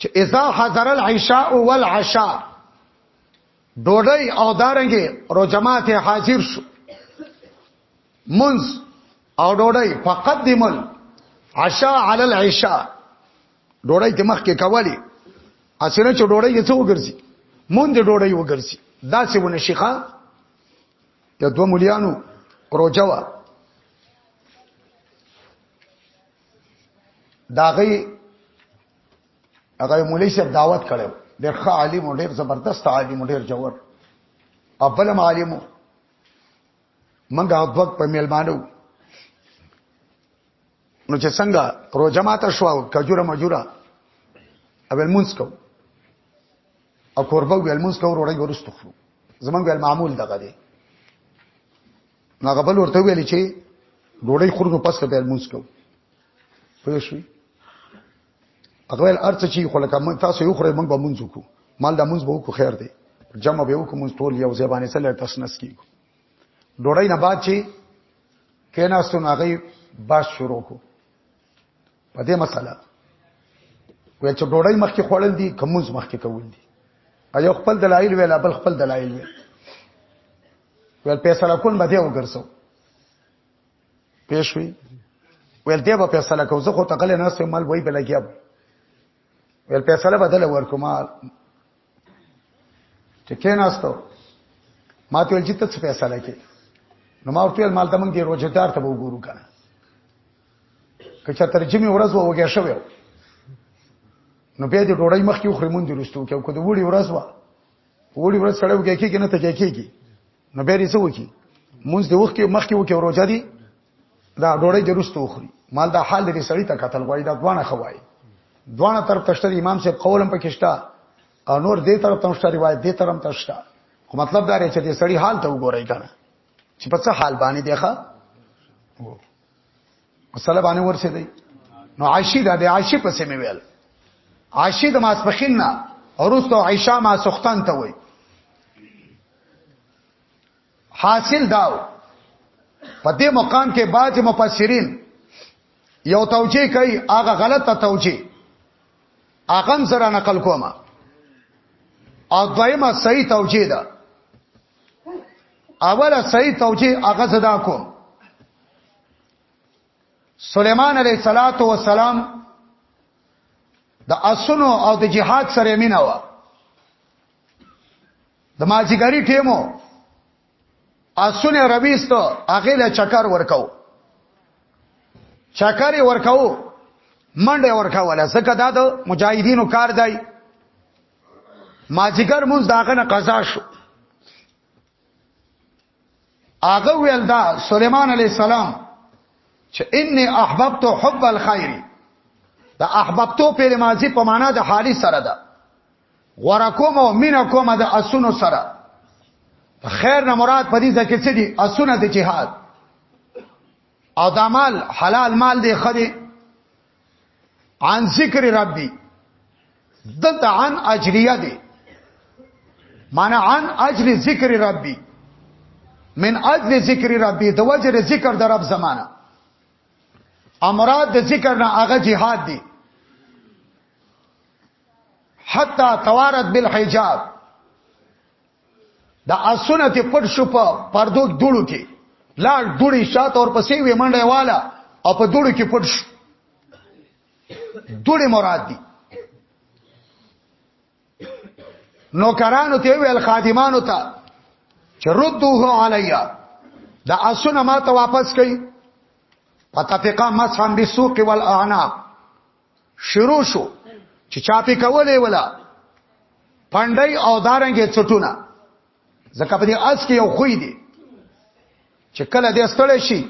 Speaker 1: چې اذا حضر العشاء والعشاء ډوډۍ او دارنګي رو جماعت حاضر شو منز او ډوډۍ فقدمل عشاء علی العشاء ډوډۍ ته مخ کې کولی اسنه چې ډوډۍ یې څو وګرځي مونږ د ډوډۍ وګرځي دا څه ونه شيخه د دوه مليانو روجوا دا غي هغه مولوی صاحب دعوت کړو ډېر ښه عالم او ډېر زبردست عالم او ډېر جوور خپل عالم منګه دوک په میلمانو نو چې څنګه روزه ماته شو او کجوره مجوره اول مونږ کو او قربو ول مونږ کو وروړی ورستخو زمونږ ول معمول دغه دی هغه بل ورته ویل چې ډوډۍ خورو پس ته بیا مونږ کو پوه شو هغه ول ارڅ چې خو لکه مونږ تاسو یو خورې مونږ به مونږ کو مال د مونږ به کو خیر دی جمع به وکړو مونږ ټول یو ځای باندې سره تسنس کیږو ډوډۍ نه بعد چې کیناستون هغه باس شروع کو په دې مسله وې چې ډوړی مخکې خوړل دي کومز مخکې کول دي ایو خپل دلایل ویل بل خپل دلایل ویل ول فیصله کول به دی وګرځو پېښوي ول دی به فیصله کو زه خو تقل نه سم مال وای بلګیا ول فیصله بدل ورکوم چې کیناستو ما ته ول چې ته څه فیصله کې نو ما ورته مال ته مونږ دی روزدار ته وګورو کنه که چا ترجمه ورځ ووګه شوی نو بیا دې ډوړی مخ کې خو مونږ دی رستو کې کو د وړي ورځ وا وړي ورځ سره وګه کې کنه ته کې کې نو بیا یې څه وکی مونږ د وخت کې مخ کې وکي روزه دی دا ډوړې جرستو خوري مال دا حال دې سړی ته قتل غوړي دا دوانه خوای دوانه طرف تشته امام صاحب قولم پکښتا او نور دې طرف تشته روایت دې طرف تشته خو مطلب دا رې چې دې سړی حال ته وګورای کنه چې په څه حال باندې دی ښا مسله باندې ورسې دی نو عائشی دا د عائشی په سیمه ویل عائشی د ماسپخین نه اورستو عائشہ ما سختان ته وای حاصل داو په دې مقام کې بعض مفسرین یو توجیه کوي هغه غلطه توجیه هغه سره نقل کومه او دویمه صحیح توجیه ده اوله صحیح توجیه هغه زدا کوم سليمان عليه صلوات و سلام د اسونو او د جهاد سره مینه و د ماجیګری ټیمو اسونه رويست هغه له چکر ورکاو چکر ورکاو منډه ورکاوله ځکه دا د مجاهدینو کار دی ماجیګر مونږ داغه نه قضا شو هغه ویل دا سليمان عليه السلام چې اني احببت حب الخير دا احببتو په ماضي په معنا د حالي سره ده غوړه کوم او مینا کوم د اسونو سره خیر نه مراد په دې ځکه چې دي اسونه د جهاد او دا مال حلال مال دی خدي عن ذکر ربي دلته عن اجریه دی معنی عن اجر ذکر ربي من اجل ذکر ربي د وجر ذکر د رب زمانہ امراد د ذکر نه هغه جهاد دی حتا توارت بالحجاب دا اسونه ته پټ شو په پردو دوړو کې لاړ دوړي شاته اور پسې وې منډه والا او په دوړو کې پټ شو دوړي مراد دي نوکرانو ته ویل خادمانو ته چې ردوه علیا دا اسونه ما ته واپس کړي پتفقا مسحم بالسوق والاعناق شروع شو چې چاپی کولې ولا پندای او دارنګې چټونه زکه په دې اس کې یو خوې دي چې کله دې ستړې شي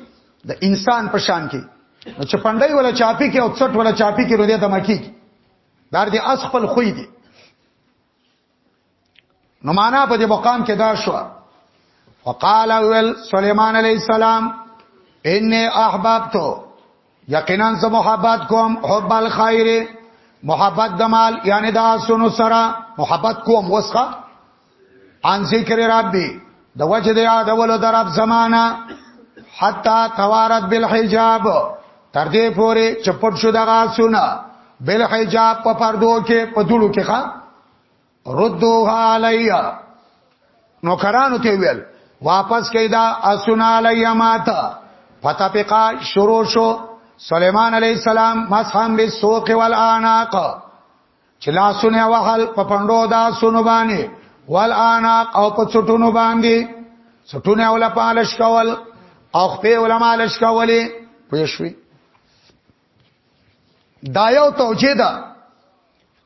Speaker 1: د انسان په شان کې نو چې پندای ولا چاپی کې او چټ ولا چاپی کې ردې دمکی دار دې اس خپل خوې دي نو معنا په دې مقام کې دا شو وقال اول سليمان عليه السلام اني احببت یقینا زه محبت کوم حب الخير محبت د مال یعنی دا سونو سره محبت کوم وسخه ان ذکر ربي د وجه د یادولو در رب زمانہ حتا توارت بالحجاب تر دې پورې چپټ شو دغه سونه بالحجاب په پردو کې په دړو کې ښا ردوها علیا نو کرانو ته ویل واپس کیدا اسنا علیا ماتا فتفقا شروع شو سليمان عليه السلام مسحم بالسوق والعناق چې لاسونه وهل په پندو دا سونو باندې وال انا او په چټونو باندې چټونه ولا پالش کول او خپې ولا مالش کولې پوه شوي دا یو توجیه ده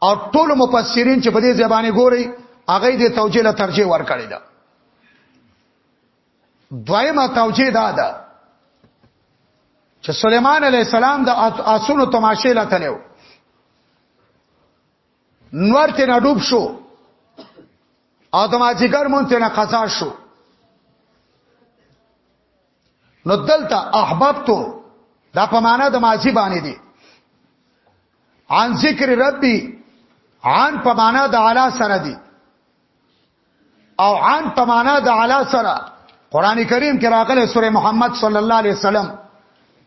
Speaker 1: او ټول مفسرین چې په دې ځبانه ګوري هغه دې توجیه له ترجیح ور کړی ده دویمه توجیه دا ده چې سليمان عليه السلام د آسونو تماشه لاتلو نور ته نه ډوب شو او تماچیګر مونږ ته نه قضا شو نو دلته احببتو دا په معنا د ماضی باندې دي عن ذکر ربي عن په معنا د اعلی سره دي او عن په معنا د علا سره قران کریم کې راغله سوره محمد صلی الله علیه وسلم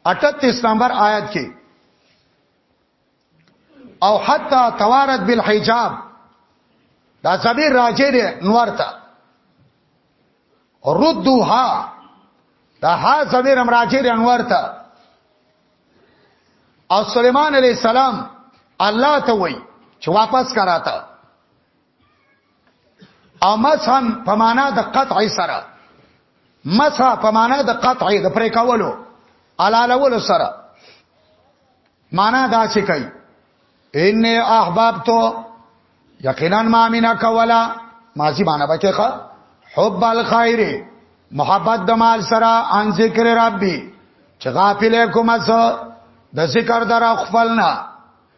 Speaker 1: 38 نمبر آیت کې او حتا توارت بالحجاب دا سبی راجه دی نور ته ردوها دا ها سبی رم راجه دی انور ته او سليمان عليه السلام الله ته وای چې واپس کراته او مسحن په معنا د قطع سره مسح په معنا د قطع د پرې کولو علالولو سره معنا دا څه کوي ان احباب تو یقینا ما مینا کولا ماضی معنا بکې ښه حب الخير محبت د مال سره ان ذکر ربي چې غافل کوم څه د ذکر در خپلنا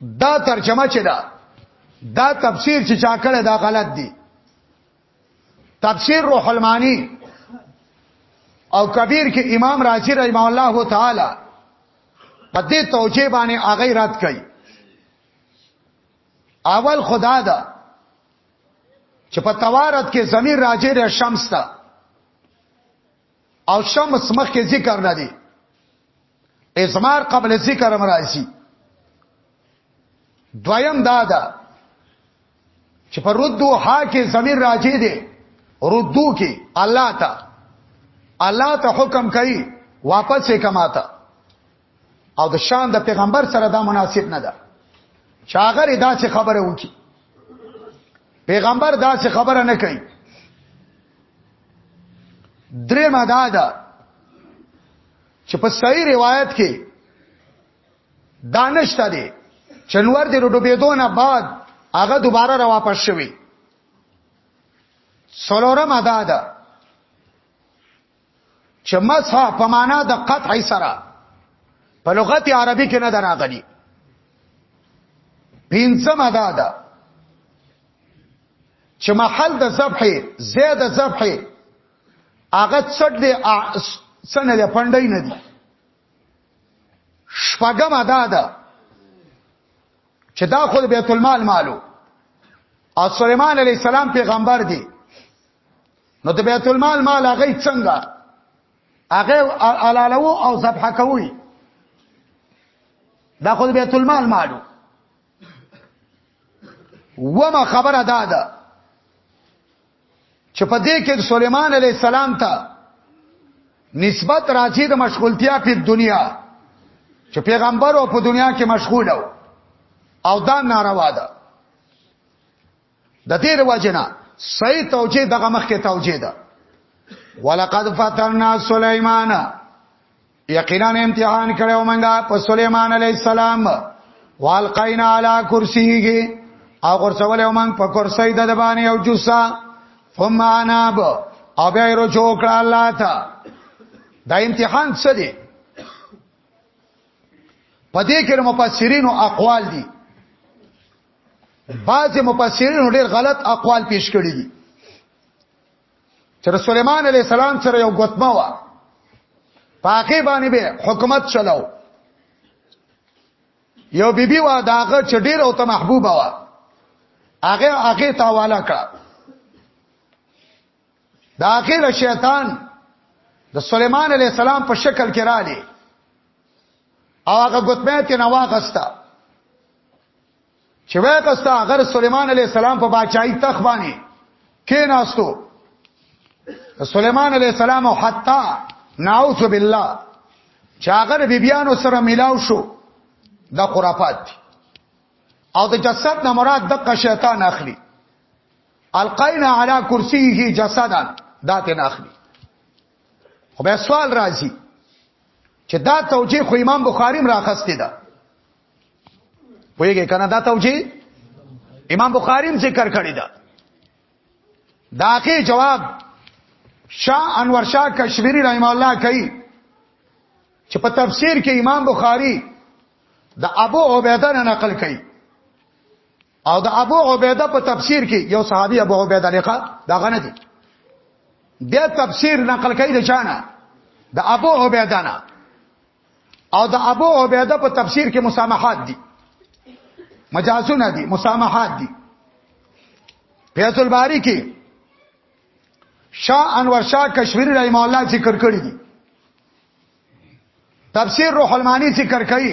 Speaker 1: دا ترجمه چې دا دا تفسیر چې چا کړی دا غلط دی تفسیر روح المانی او کبیر کې امام رازی رحمه الله تعالی په دې توجیه باندې هغه رات کوي اول خدا دا چې په توارت کې زمير راځي د شمس ته او شمس مخ کې ذکر نه دی ازمار قبل ذکر مراشي دویم دا ده چې پر ردو ها کې زمير راځي دي ردو کې الله ته الله ته حکم کوي واپس یې کماته او د شان د پیغمبر سره دا مناسب نه ده چاغر دا څه خبره وکي پیغمبر دا څه خبره نه کوي درې ماده ده چې په صحیح روایت کې دانش ته دی چنور د ډوبېدو نه بعد هغه دوباره را واپس شوی سلورم ادا ده چې مسح په معنا د قطع سره په لغت عربي کې نه دراغلي پنځم ادا ده چې محل د ذبح زید ذبح هغه څټ دی سن دی پندای نه دی شپږم ادا ده چې دا خود بیت المال مالو او سليمان عليه السلام پیغمبر دی نو د بیت المال مال هغه څنګه هغه علالو او ذبح کوي دا خود بیت المال مالو وما خبره دا ده چې په دې کې سليمان عليه السلام ته نسبت راځي د مشغولتیا په دنیا چې پیغمبر او په دنیا کې مشغول او دا ناروا ده د دې وجنه صحیح توجیه دغه مخکې توجیه ده ولقد فترنا سليمان یقینا امتحان کړو مونږه په سليمان عليه السلام والقینا علی کرسیه او غرسول یو من په کرسی د باندې او جوسا ثم اناب او بیا رو چوکړه الله تا دا امتحان څه دی په دې کې مفسرین او اقوال دي بعض مفسرین ډېر غلط اقوال پیش کړی دي چې سليمان عليه السلام سره یو غوتمه و پاکه باندې به حکومت چلاو یو بیبي بی و داغه چې ډیر او ته محبوبه و هغه هغه تاواله کړه دا اخر شیطان د سليمان عليه السلام په شکل کې را لې او هغه غوتمه ته نواغستا چې وای قستا غر سليمان عليه السلام په بادشاہي تخ باندې کې ناستو سليمان عليه السلام او حتا نعوذ بالله چې هغه بیبيانو سره ملاو شو دا خرافات دي او د جسد نه مراد د شیطان اخلي القینا علی کرسیه جسدا دا ته نه اخلي خو به سوال راځي چې دا توجیه خو امام بخاری راخسته ده ویګه کنه دا توجی امام بخاری هم ذکر کړی دا داکه جواب شاه انور شاه کشمیری رحم الله کوي چې په تفسیر کې امام بخاری د ابو عبیده نه نقل کوي او د ابو عبیده په تفسیر کې یو صحابي ابو عبیده لقا دا غنه دي د تفسیر نقل کوي د چانه د ابو عبیده نه او د ابو عبیده په تفسیر کې مسامحات دي مجازونه دي مسامحات دي فیض الباری کې شاه انور شاه کشمیری رحم الله ذکر کړی دي تفسیر روح المانی ذکر کړي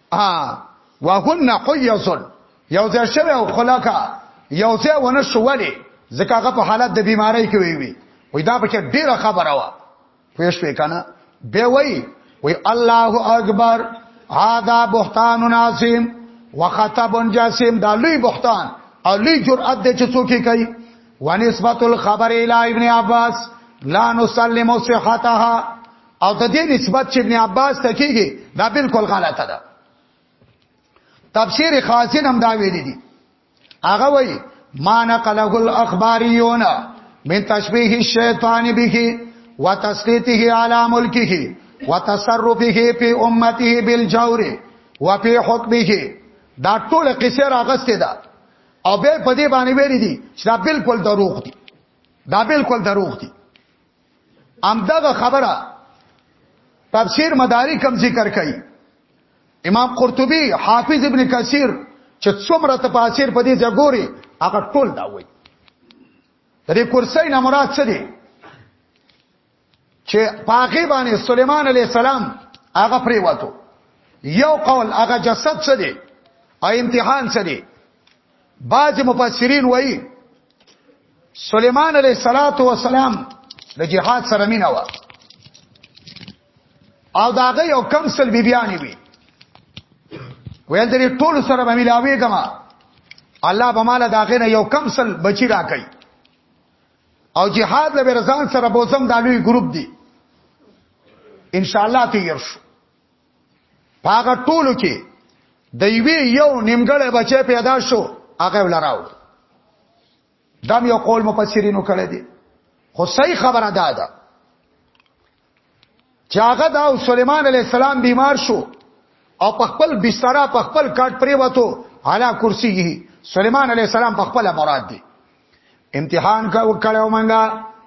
Speaker 1: ها وهن حيزن یو ځای شوه او خلاکا یو ځای ونه شو ولی ځکه هغه په حالت د بیماری کې وی وی وای دا پکې ډیره خبره وا پوه شو کنه به وای وای الله اکبر هاذا بهتان عظیم وخطب جاسم دا لوی بهتان او لوی جرأت دې چې څوک کوي ونسبت الخبر الى ابن عباس لا نسلم صحتها او د دې نسبت چې ابن عباس ته کیږي دا بالکل غلطه ده تفسیر خازن هم دا ویلي دي هغه وایي ما نقله الاخباریون من تشبیه الشیطان به وتسلیته علی ملکه وتصرفه فی امته بالجور وفي حکمه دا ټول قصه راغسته ده او به په دې باندې ویلي دي چې دا بالکل دروغ دي دا بالکل دروغ دي ام دغه خبره تفسیر مدارک هم ذکر کړي امام قرطبي حافظ ابن کثیر چې څومره تفاسیر په دې ځګوري هغه ټول دا وایي د دې کرسۍ نه مراد څه دی چې پاغه باندې سليمان عليه السلام هغه پرې وته یو قول هغه جسد څه دی او امتحان څه دی بعض مفسرین وایي سليمان عليه صلوات و سلام د جهاد سره مینا و او داغه یو کم سل بیبیانی وی ویل درې ټول سره به ملاوي کما الله به مال داغه نه یو کم سل بچی راکړي او جهاد له رضان سره بوزم دالوی ګروپ دی ان شاء الله تیر شو پاګه ټولو کې د یوې یو نیمګړې بچې پیدا شو هغه ولراو دا یو قول مفسرینو کړی دی خو صحیح خبره ده دا چې هغه دا سليمان عليه السلام بیمار شو او په خپل بستر په خپل کټ پرې وته علا کرسی سليمان عليه السلام په خپل مراد دی امتحان کا وکړو منګه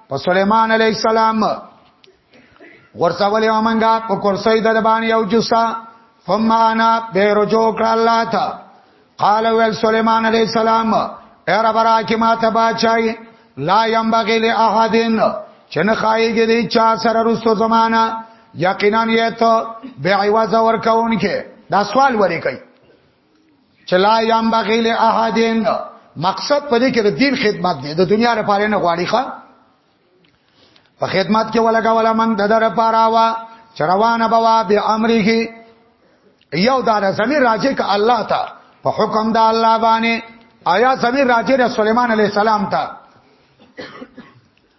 Speaker 1: په سليمان عليه السلام ورڅولې منګه په کرسي د باندې او جوسا ثم انا به رجو کړ الله تا قال ويل سليمان عليه السلام اے رب را کی ما ته بچای لا ينبغي لاحدن چنه خایګې دې چا سره رسو زمانہ یقینا یې ته به عوض ورکون کې دا سوال ورې کوي چلا یام بغیل احدین مقصد په دې کې د دین خدمت دی د دنیا لپاره نه غواړي ښا په خدمت کې ولګا ولا من د در لپاره وا چروان بوا به امره یو دار زمير راځي ک الله ته په حکم د الله باندې آیا زمير راځي د سليمان عليه السلام ته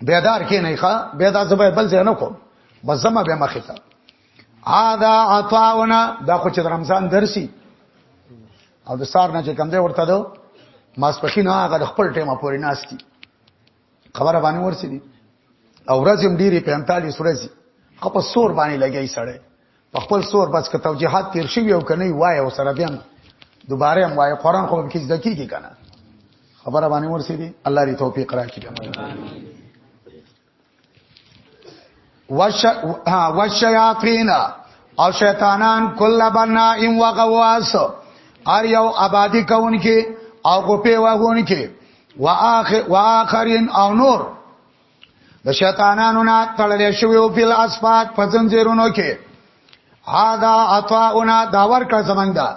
Speaker 1: بیدار کې نه ښا بیدا زبې بل ځای نه کوم بس زما به مخې ته ادا عطاونا دا خو چې رمضان درسي او د سار نه چې کم دی ورته دو ماسپخین هغه خپل ټیمه پورې ناشتي خبره باندې ورسېدي او ورځ هم ډیره 45 ورځې خپل سور باندې لګي سړی په خپل سور بس که توجيهات تیر شوی او کني وای او سره بیا دوباره هم وای قران خو به کې ځکه کی کنه خبره باندې ورسېدي الله دې توفیق راکړي وش ها وشیاطین او شیطانان کل بنائم و غواس ار یو آبادی کونکي او غپې وغونکي واخر واخرین او نور د شیطانانو نه تړلې شوی او په اسفات پزنجیرونو کې هاذا عطاؤنا دا ورکړه زمنګ دا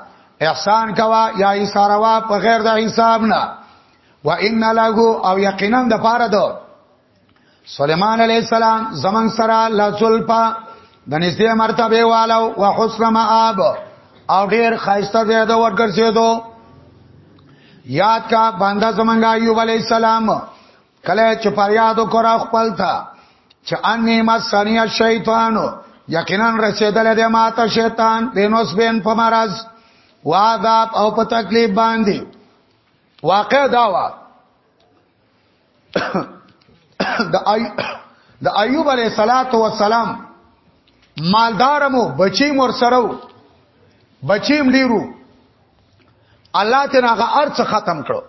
Speaker 1: احسان کوا یا ایثاروا په غیر د حساب نه و ان له او یقینا د پاره دو سليمان عليه السلام زمنګ سره لا ذلفا د نږدې مرتبه والو او حسن مآب او ډیر خاصه زیاده ورګرځیدو یاد کا بندا زمنګ ایوب علی السلام کله چې فریاد وکړ خپل ته چې انی ما سنیا شیطان یقینا رسیدل د ماته شیطان دینوس بین په مرز وعذاب او په تکلیف باندې واقع دا وا د ای د ایوب علی صلوات و سلام مالدارمو بچی مور سره بچیم ډیرو الله تینا هغه ارڅ ختم کړو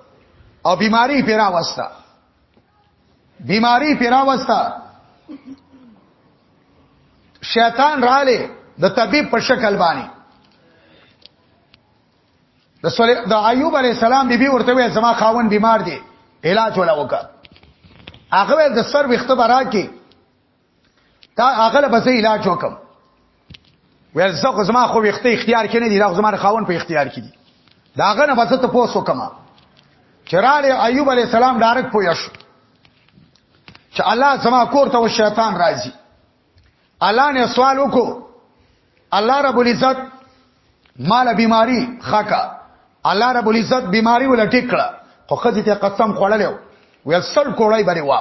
Speaker 1: او بیماری پیرا وستا بیماری پیرا وستا شیطان رااله د طبيب په شکل باندې د سولې د ایوب علی السلام بیبي ورته وې زما خاون بیمار دی علاج ولا وکړه هغه د سر وخت برا کې تا هغه له بس علاج وکم ویل زه خو زما خو وخت اختیار کې نه دي دا خو زما خاون په اختیار کې دي داغه نه بس ته پوسو کما چراله ایوب علی السلام ډارک پویش چې الله زما کور ته شیطان راځي الله نه سوال وکړو الله رب العزت مال بیماری خاکا الله رب العزت بیماری ولټی کړه خو خځه ته قسم خوړلې وې سل کوړای بری وا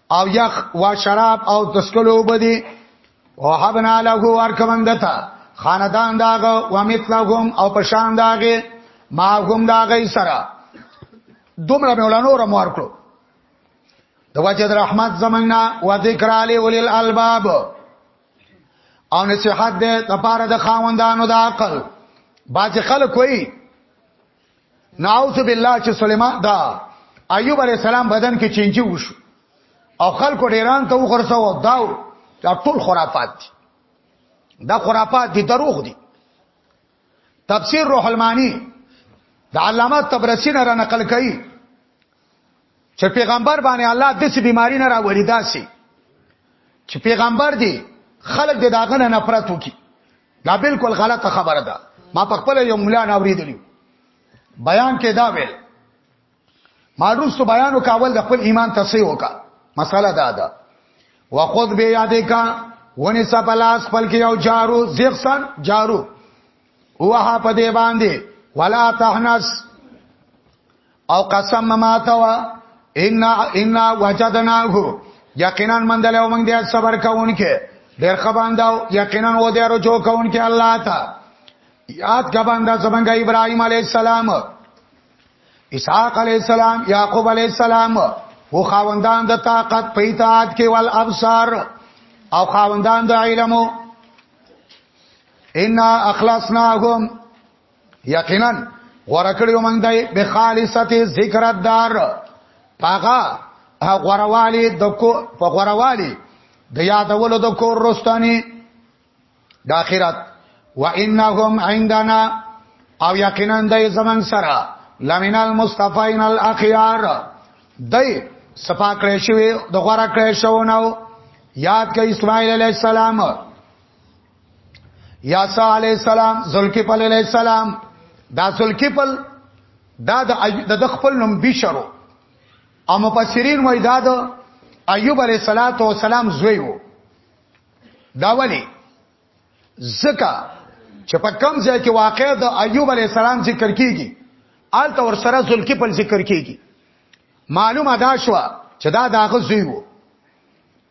Speaker 1: او یخ وا شراب او تسکلو بدی او حبنا له ورکمندتا خاندان داغه و مثلهم او پشان داغه ما هم داغه سره دومره مولانو را مور کړو د وجد رحمت زمنګنا و ذکر علی اول الالباب او نصیحت ده د پاره د خاوندانو د عقل باج خلک کوي نعوذ بالله چې سليمان دا ایوب علی السلام بدن کې چینجی وشو او خلکو ډیران ته وخرسو دا دا ټول خرافات دي دا خرافات دي دروغ دي تفسیر روح المانی د علامه طبرسی نه را نقل کړي چې پیغمبر باندې الله د څه بیماری نه راوړي داسي چې پیغمبر دی خلک د داغه نه نفرت وکي دا بالکل غلطه خبره ده ما په خپل یو مولا نه اوریدلی بیان کې دا ویل معروف سو بیان وکاول د خپل ایمان تصحیح وکا مساله دا ده وقود به یادې کا ونی سپلاس خپل کې یو جارو زیخسن جارو وها په دې باندې ولا تحنس او قسم ما توا ان ان وجدناه یقینا من دلو موږ دې صبر کوونکې ډېر خبانداو یقینا و دې رجو کوونکې الله تا یاد خباندا زمنګ ابراهيم عليه السلام اسحاق عليه السلام يعقوب عليه السلام هو خاوندان د طاقت په اطاعت کې ول ابصار او خاوندان د علمو ان اخلصناهم یقینا غوړه کړو موږ دای به خالصت ذکر الدار پاغا غوروالی د کو په غوروالی د یادولو د کور رستانی د اخرت وانهم عندنا او یقینا دای زمون سره لمن المصطفین الاخيار دای صفا کړی شوی د غوړه کړی شو نو یاد کړئ اسماعیل علی السلام یاسا علی السلام ذوالکفل علی السلام دا ذوالکفل دا د خپل نوم بشرو او مفسرین وای دا د ایوب علی صلوات و سلام زوی وو دا ولی زکه چې په کم ځای کې واقع د ایوب علی السلام ذکر کیږي آلته ور سره ذوالکفل ذکر کیږي معلومه دا شو چې دا داغه زوی وو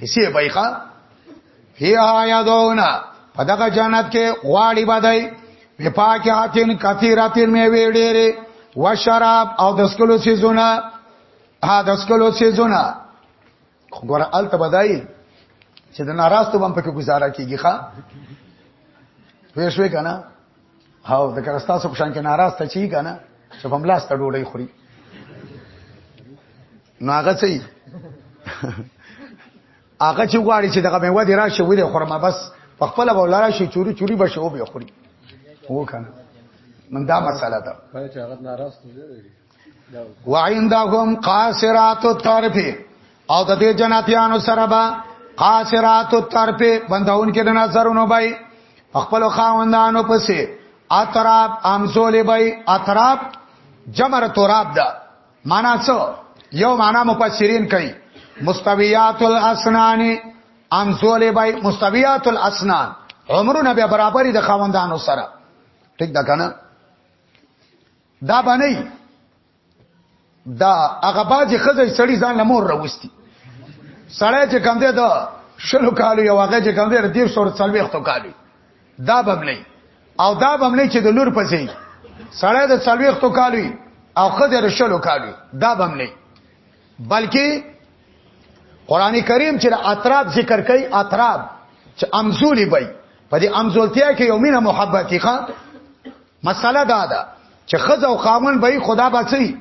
Speaker 1: کسی بای خان فیها یدونا په دغه جنت کې غواړي بدای په پاکه هاتین کثیراتین می ویډېره و شراب او د سکلو سیزونه ها د سکلو سیزونه ګور الته بدای چې د ناراستو بم پکې گزاره کیږي ښا وې شوې کنه هاو د کرستا سو پشان کې ناراسته چی کنه چې په ملاست ډوډۍ خوري نو هغه څه هغه چې غواړي چې دغه میوه دی راشه وې خورما بس په خپل بولا راشي چوری چوری به شو به خوري هو کنه من دا مساله ده وعندهم قاصرات الطرف او د دې جناتیانو سره با قاصرات الطرف بندون کې د نظرونو بای خپل خاوندانو پسې اطراب امزول بای اطراب جمر تراب ده معنا څه یو معنا مفسرین کوي مستویات الاسنان انزول بای مستویات الاسنان عمرونه به برابرې د خاوندانو سره ټیک ده کنه دا باندې دا هغه باج خزه سړی ځان لمور راوستي سړی چې کم دی دا شلو کالو یو هغه چې کم دی د 130 څلويختو کالو دا بمنه او دا بمنه چې د لور پسې سړی د څلويختو کالوي او خدای د شلو کالوي دا بمنه بلکې قران کریم چې اطراب ذکر کوي اطراب چې امزولي وي په دې امزولتیا کې یو مینه محبتي ښه مسله دا ده چې خزه او خامن به خدا بچي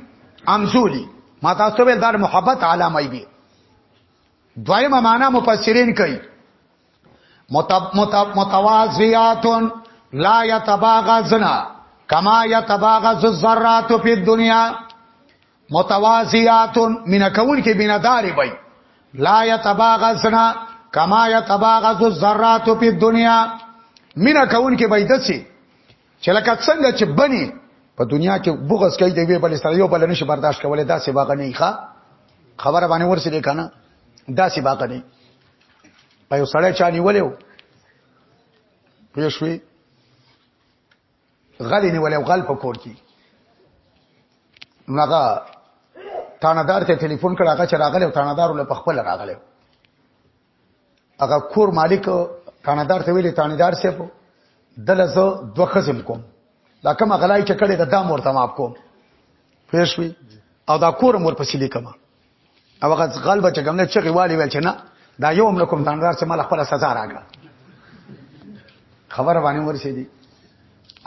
Speaker 1: امزولي ما تاسو به دار محبت علامه وي دویمه معنا مفسرین کوي متوازیاتون لا یتباغزنا کما یتباغز الذرات فی الدنیا متوازیاتون من کون کې بناداری وي لا یتباغزنا کما یتباغز الذرات فی الدنیا من کون کې وي دسی چې لکه څنګه چې بني په دنیا کې بغض کوي دی بل سره یو بل نشي برداشت کولای دا سی باغ نه ښه خبره باندې ورسې کنه دا سی باغ نه په یو سړی چا نیولیو پېښوي غلې نیولې او غل په کور کې نغه تاندار ته ټلیفون کړه هغه چې راغله او تاندار له خپل راغله هغه کور مالک تاندار ته ویلې تاندار سیف دلزه دوه خزم کوم دا کوم غلای چې کړي دا دام ورته ماپ کوم پېښوي او دا کور مور پسې لیکم او هغه غل بچ کوم نه چغي والی ویل چې نه دا یو هم کوم ځاندار چې مال خپل سزا راکړه خبر باندې ورسې دي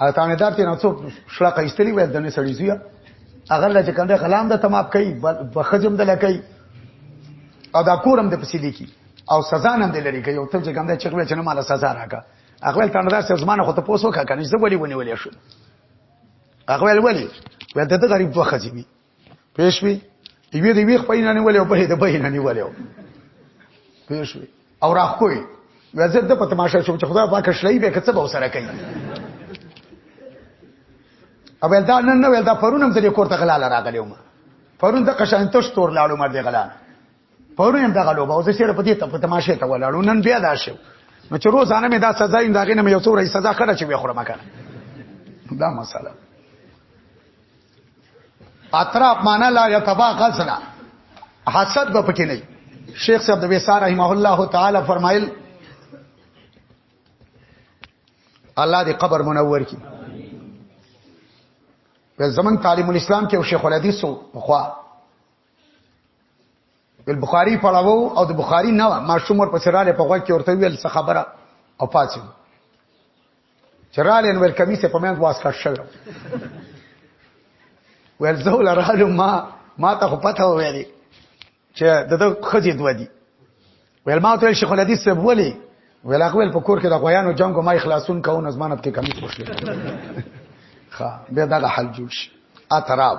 Speaker 1: هغه تانه دار ته نو څو شړقه ایستلی ویل دنه سړی زیه هغه لږه کنده غلام د تماب کوي بخجم د لکې او دا کورم د پسې لیکي او سزا نه دی لري کوي او ته چې کوم د چغوي چې نه مال سزا راکا اغویل تانه داسې زمانه خو ته پوسو کا کنه زه ولی ونی ولې شو اغویل ولی ول ته غریب وخزي پېښوي یوه دی ویخ پاینه نه ولې او بلې د بهې نه نه ولې پېښوي او راخوي وزت د پتماشه شو چې خدای پاک شلای به کڅ به وسره کوي او دا نن نو دا پرون هم زه کوړه غلا لراغلی وم پرون د قشان تش تور لاړو مر دی غلا پرون هم دغه لوبه او زه سره په دې ته په تماشه ته ولاړو نن بیا دا شو نو چې روزانه مې دا سزا یې داغې نه مې یو څو ورځې سزا کړه چې وې خورم کنه دا مسله اطراف معنا لا يتباغى سره حسد به پکې نه شیخ صاحب د وسار رحمه الله تعالی فرمایل الله دې قبر منور کړي په زمنګ تعلیم الاسلام کې او شیخ الحدیث په خوا بل بخاری پړاو او د بخاری نه ماشوم ور پسراله په غوږ کې ورته ویل څه خبره او پاتې چراله انور کمیسه په مېند واسکټ شوی ول زول رالو ما ما ته خو پته ویلې چې دغه خځې دوه دي ول ما ته شیخ الحدیث سب ولي ول اخویل په کور کې د غویانو جنگو ما اخلاصون کوون ازمانت کې کمی خوشله ښه به دا حل جوړ شي اعتراف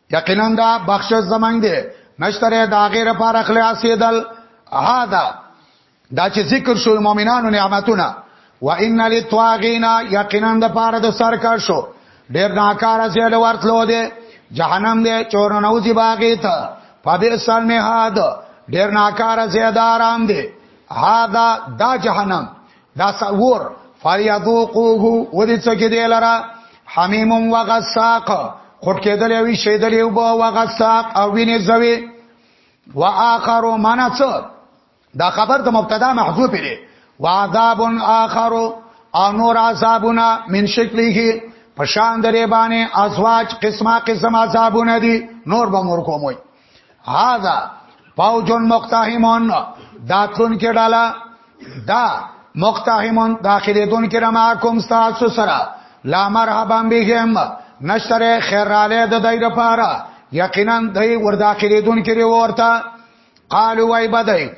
Speaker 1: یقینا دا بخش زمنګ دی نشتره دا غیر پر اخلاص دل هاذا دا چې ذکر شو مؤمنانو نعمتونه و ان للطاغین یقینا د پاره د سرکار شو ډیر ناکاره زیل ورتلو دی جهنم دی چور نوځي باغی ته فبئسل مهاد ډیر ناکاره زیاد آرام دی هاذا دا جهنم دا سور فلیذوقوه ودی څه کې دی لرا حمیم و غساق خټ کېدل وی شیدل یو بو و غساق او وینې زوی و اخر منص دا خبر د مبتدا محذوف دی و عذاب اخر او نور عذابنا من شکلیه پشان درې باندې ازواج قسمه قسم عذابونه دي نور به مور کوموي هاذا فوجن مقتحمون دا ترون کې ډاله دا مقتحمون داخله دون کې رما کوم تاسو سره لا مرحبا بهم نشره خیر علی د دای لپاره یقینا دای ور داخله دون کې ورته قالوا وای بدای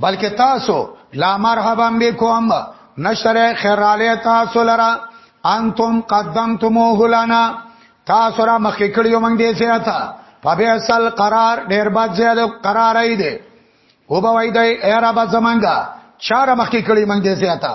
Speaker 1: بلکې تاسو لا مرحبا بكم نشر خیر علی تاسو لرا انتم قدمتموه لنا تاسو را مخکې کړیو موږ دې سره تا فبیسل قرار ډیر بد زیاد قرار ای دی او به وای دی ای رب زمانګه چاره مخکې کړی موږ دې سره تا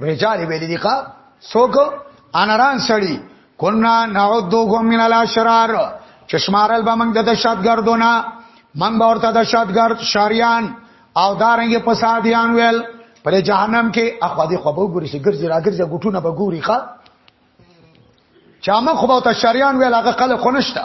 Speaker 1: رجال ویل دي ښا څوک انران سړی کنا نعدوهم من الاشرار چشمارل به موږ د دهشتګردونه موږ به ورته دهشتګرد شاریان او دارنګ فسادیان ویل پر جهنم کې اخو دې خو به ګوري چې ګرځي راګرځي ګټونه به ګوري ښا چا ما خو به تشریان ویل هغه قل خنشته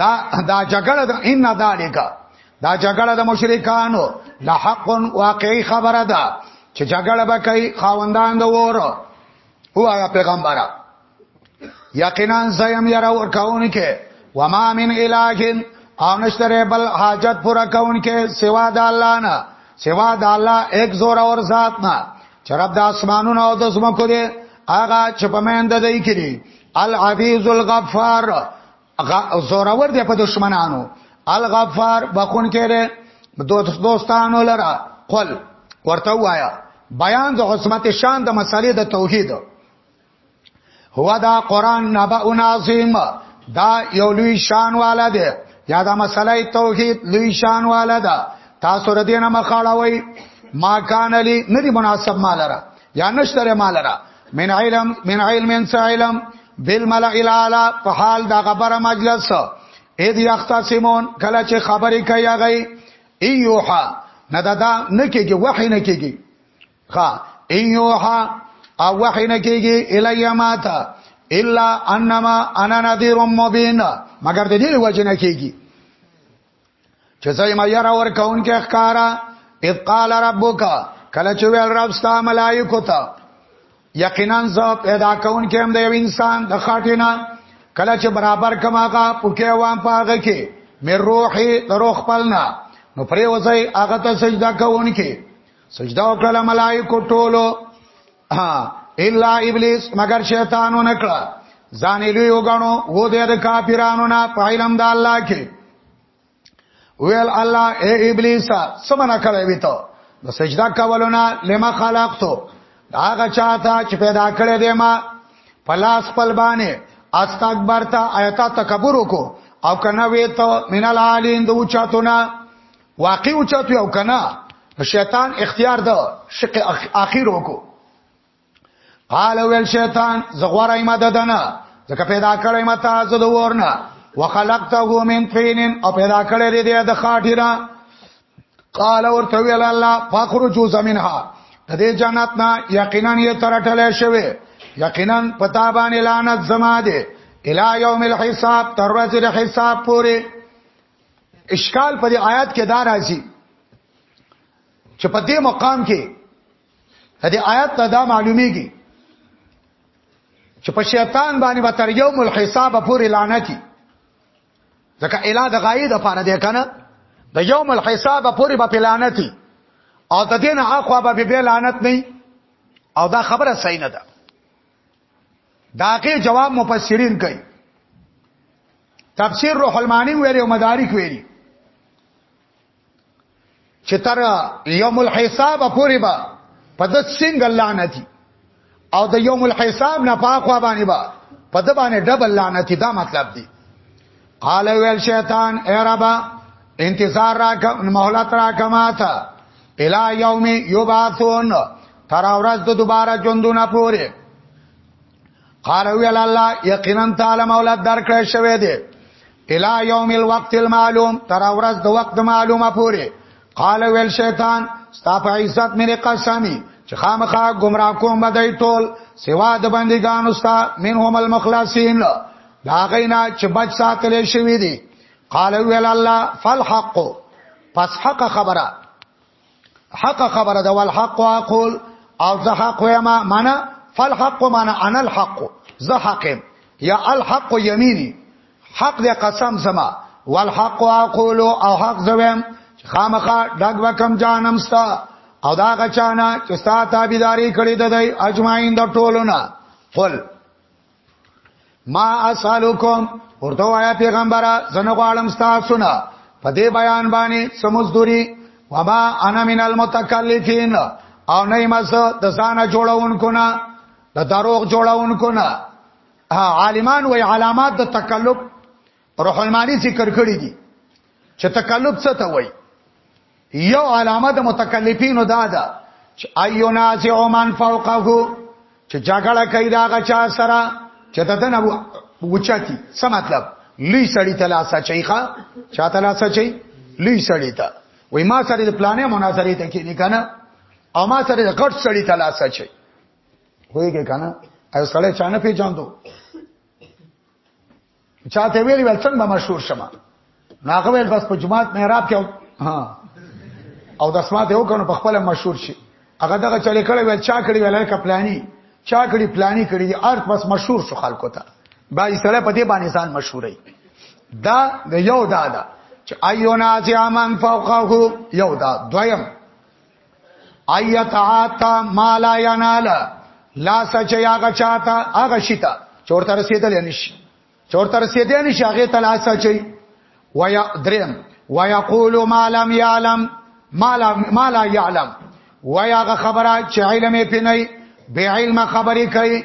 Speaker 1: دا دا جګړه د ان ذالک دا جګړه د مشرکانو لحق واقعي خبره ده چې جګړه به کوي خاوندان د ور هو پیغمبره یقینا زیم یرا ور کاون کې وما من الہین او نشتره بل حاجت پورا کون کې سوا د الله نه سوا د الله ایک زور اور ذات نه چرب د اسمانونو او د زمکو دې آغا چې په مند دی کړي العزیز الغفار زورور دی په دشمنانو الغفار بخون کړي دوست دوستانو لرا قل ورته وایا بیان د عظمت شان د مسالې د توحید هو دا قران نبأ عظیم دا یو لوی شان والا دی یا دا مسالې توحید لوی شان والا ده تاسو ردینه مخاړوي ما کان علی ندی مناسب مالره یا نشتره مالرا من علم من علم انس علم بالملع الاعلى په حال دا غبره مجلس اذ یختصمون کله چې خبرې کوي هغه ایوها نه دا دا نه کېږي وحی نه کېږي ها ایوها او وحی نه کېږي الیا ماته الا انما انا نذير مبين مگر د دې وجه نه کېږي چې زای ما یرا ور کون کې ښکارا اذ قال ربک کله چې ویل رب ستا ملائکه ته یقینا ز پیدا کون کې هم د یو انسان د خاطینا کله چې برابر کماغه پوکې وام پاغه کې مې روحي د روح پلنا نو پرې وځي هغه ته سجدا کون کې سجدا وکړه ملائکه ټولو ها الا ابلیس مگر شیطانو نکړه ځان لوی وګڼو وو دې د کافرانو نه پایلم د الله کې ویل الله اے ابلیس سمنا کړې وی ته د سجدا کولونه لما خلقتو هغه چاته چې پیدا کړې دې ما پلاس پل باندې استکبرتا ایت تکبر کو او کنه وی ته مینال عالین د اوچاتونه واقع او چاتو یو کنا شیطان اختیار ده شق اخیر وکړو قال ویل شیطان زغوار ایمه ددنه زکه پیدا کړی ما ته زه د ورنه وخلقته من طين او پیدا کړی لري د خاطره قال ورته ویل الله فخرجوا زمينها د دې جنت نه یقینا یې ترټلې شوی یقینا پتا باندې لعنت زما ده الی یوم الحساب تر ورځې حساب پورې اشکال په دې آیات کې دا راځي چې په دې مقام کې دې آیات ته دا معلومیږي چې په شیطان باندې به تر یوم الحساب پورې لعنتی ځکه اله د غایې د پاره دی کنه د یوم الحساب پورې به لعنتی او د دین اخوا به به لعنت نه او دا خبره صحیح نه ده داغه جواب مفسرین کوي تفسیر روح المانی ویلي او مدارک ویلي چې تر یوم الحساب پورې به په د سنگل لعنتی او د یوم الحساب نه پاکوا باندې با په د باندې ډبل لعنتی دا مطلب دی قال ویل شیطان اے ربا انتظار راک مهلت راک ماته الا یوم یبعثون تر ورځ د دوباره ژوندونه پورې قال ویل الله یقینا تعالی مهلت درکړې شوې دي الا یوم الوقت المعلوم تر ورځ د وخت معلومه پورې قال ویل شیطان ستا په عزت مې قسمی چې خامخا گمراه کوم بدای ټول سوا د بندګانو ستا منهم المخلصین دا غینا چې بچ ساتل شوی دی قال ویل الله فالحق پس حق خبره حق خبره دا والحق اقول او زه حق ما معنا فالحق معنا انا الحق زه حق یا الحق یمینی حق دې قسم زما والحق اقول او حق زویم خامخا ډګ وکم جانم ستا او دا غچانا چې ستا تابعداري کړې ده د اجمعین د ټولونه قل ما اسالکم ورته وایا پیغمبره زنه غواړم تاسو نه په دې بیان باندې سمزدوري وما انا من المتکلفین او نه مزه د ځانه جوړونکو نه د دروغ جوړونکو نه عالمان وی علامات د تکلب روح المانی ذکر کړی دي چې تکلب څه ته وایي یو علامه د متکلفینو دا ده چې ایو نازع من فوقه چې جګړه کوي دا غچا سره چې ددن ابو وچاتی څه مطلب لوی سړی تلاسه چیخه چا تلاسه چی لوی سړی ته وای ما سره د پلانې مناظره ته کې نه کنه او ما سره د غټ سړی تلاسه چی ویګه کنه ای سړی چانه پیژاندو چاته ویلی ول څنګه مشهور شمه ناغه ویل بس په جماعت محراب کې ها او د اسمات یو کنه په خپل مشهور شي هغه دغه چلې کړي ویل چا کړي ویل کپلانی چا کړي پلانی کړي دي ارت بس مشهور شو خلکو ته باج سره په دې باندې ځان مشهورې دا د یو دادا چې ایونا چې امن فوقه یو دا دویم ایت عاتا ما لا ینال لا سچ یا غچاتا هغه شتا چورته رسیدل نشي چورته رسیدل نشي هغه تلا سچ ویا دریم ويقول ما لم يعلم ما لا ما لا يعلم ويا خبره چې علم یې پنه به علم خبرې کوي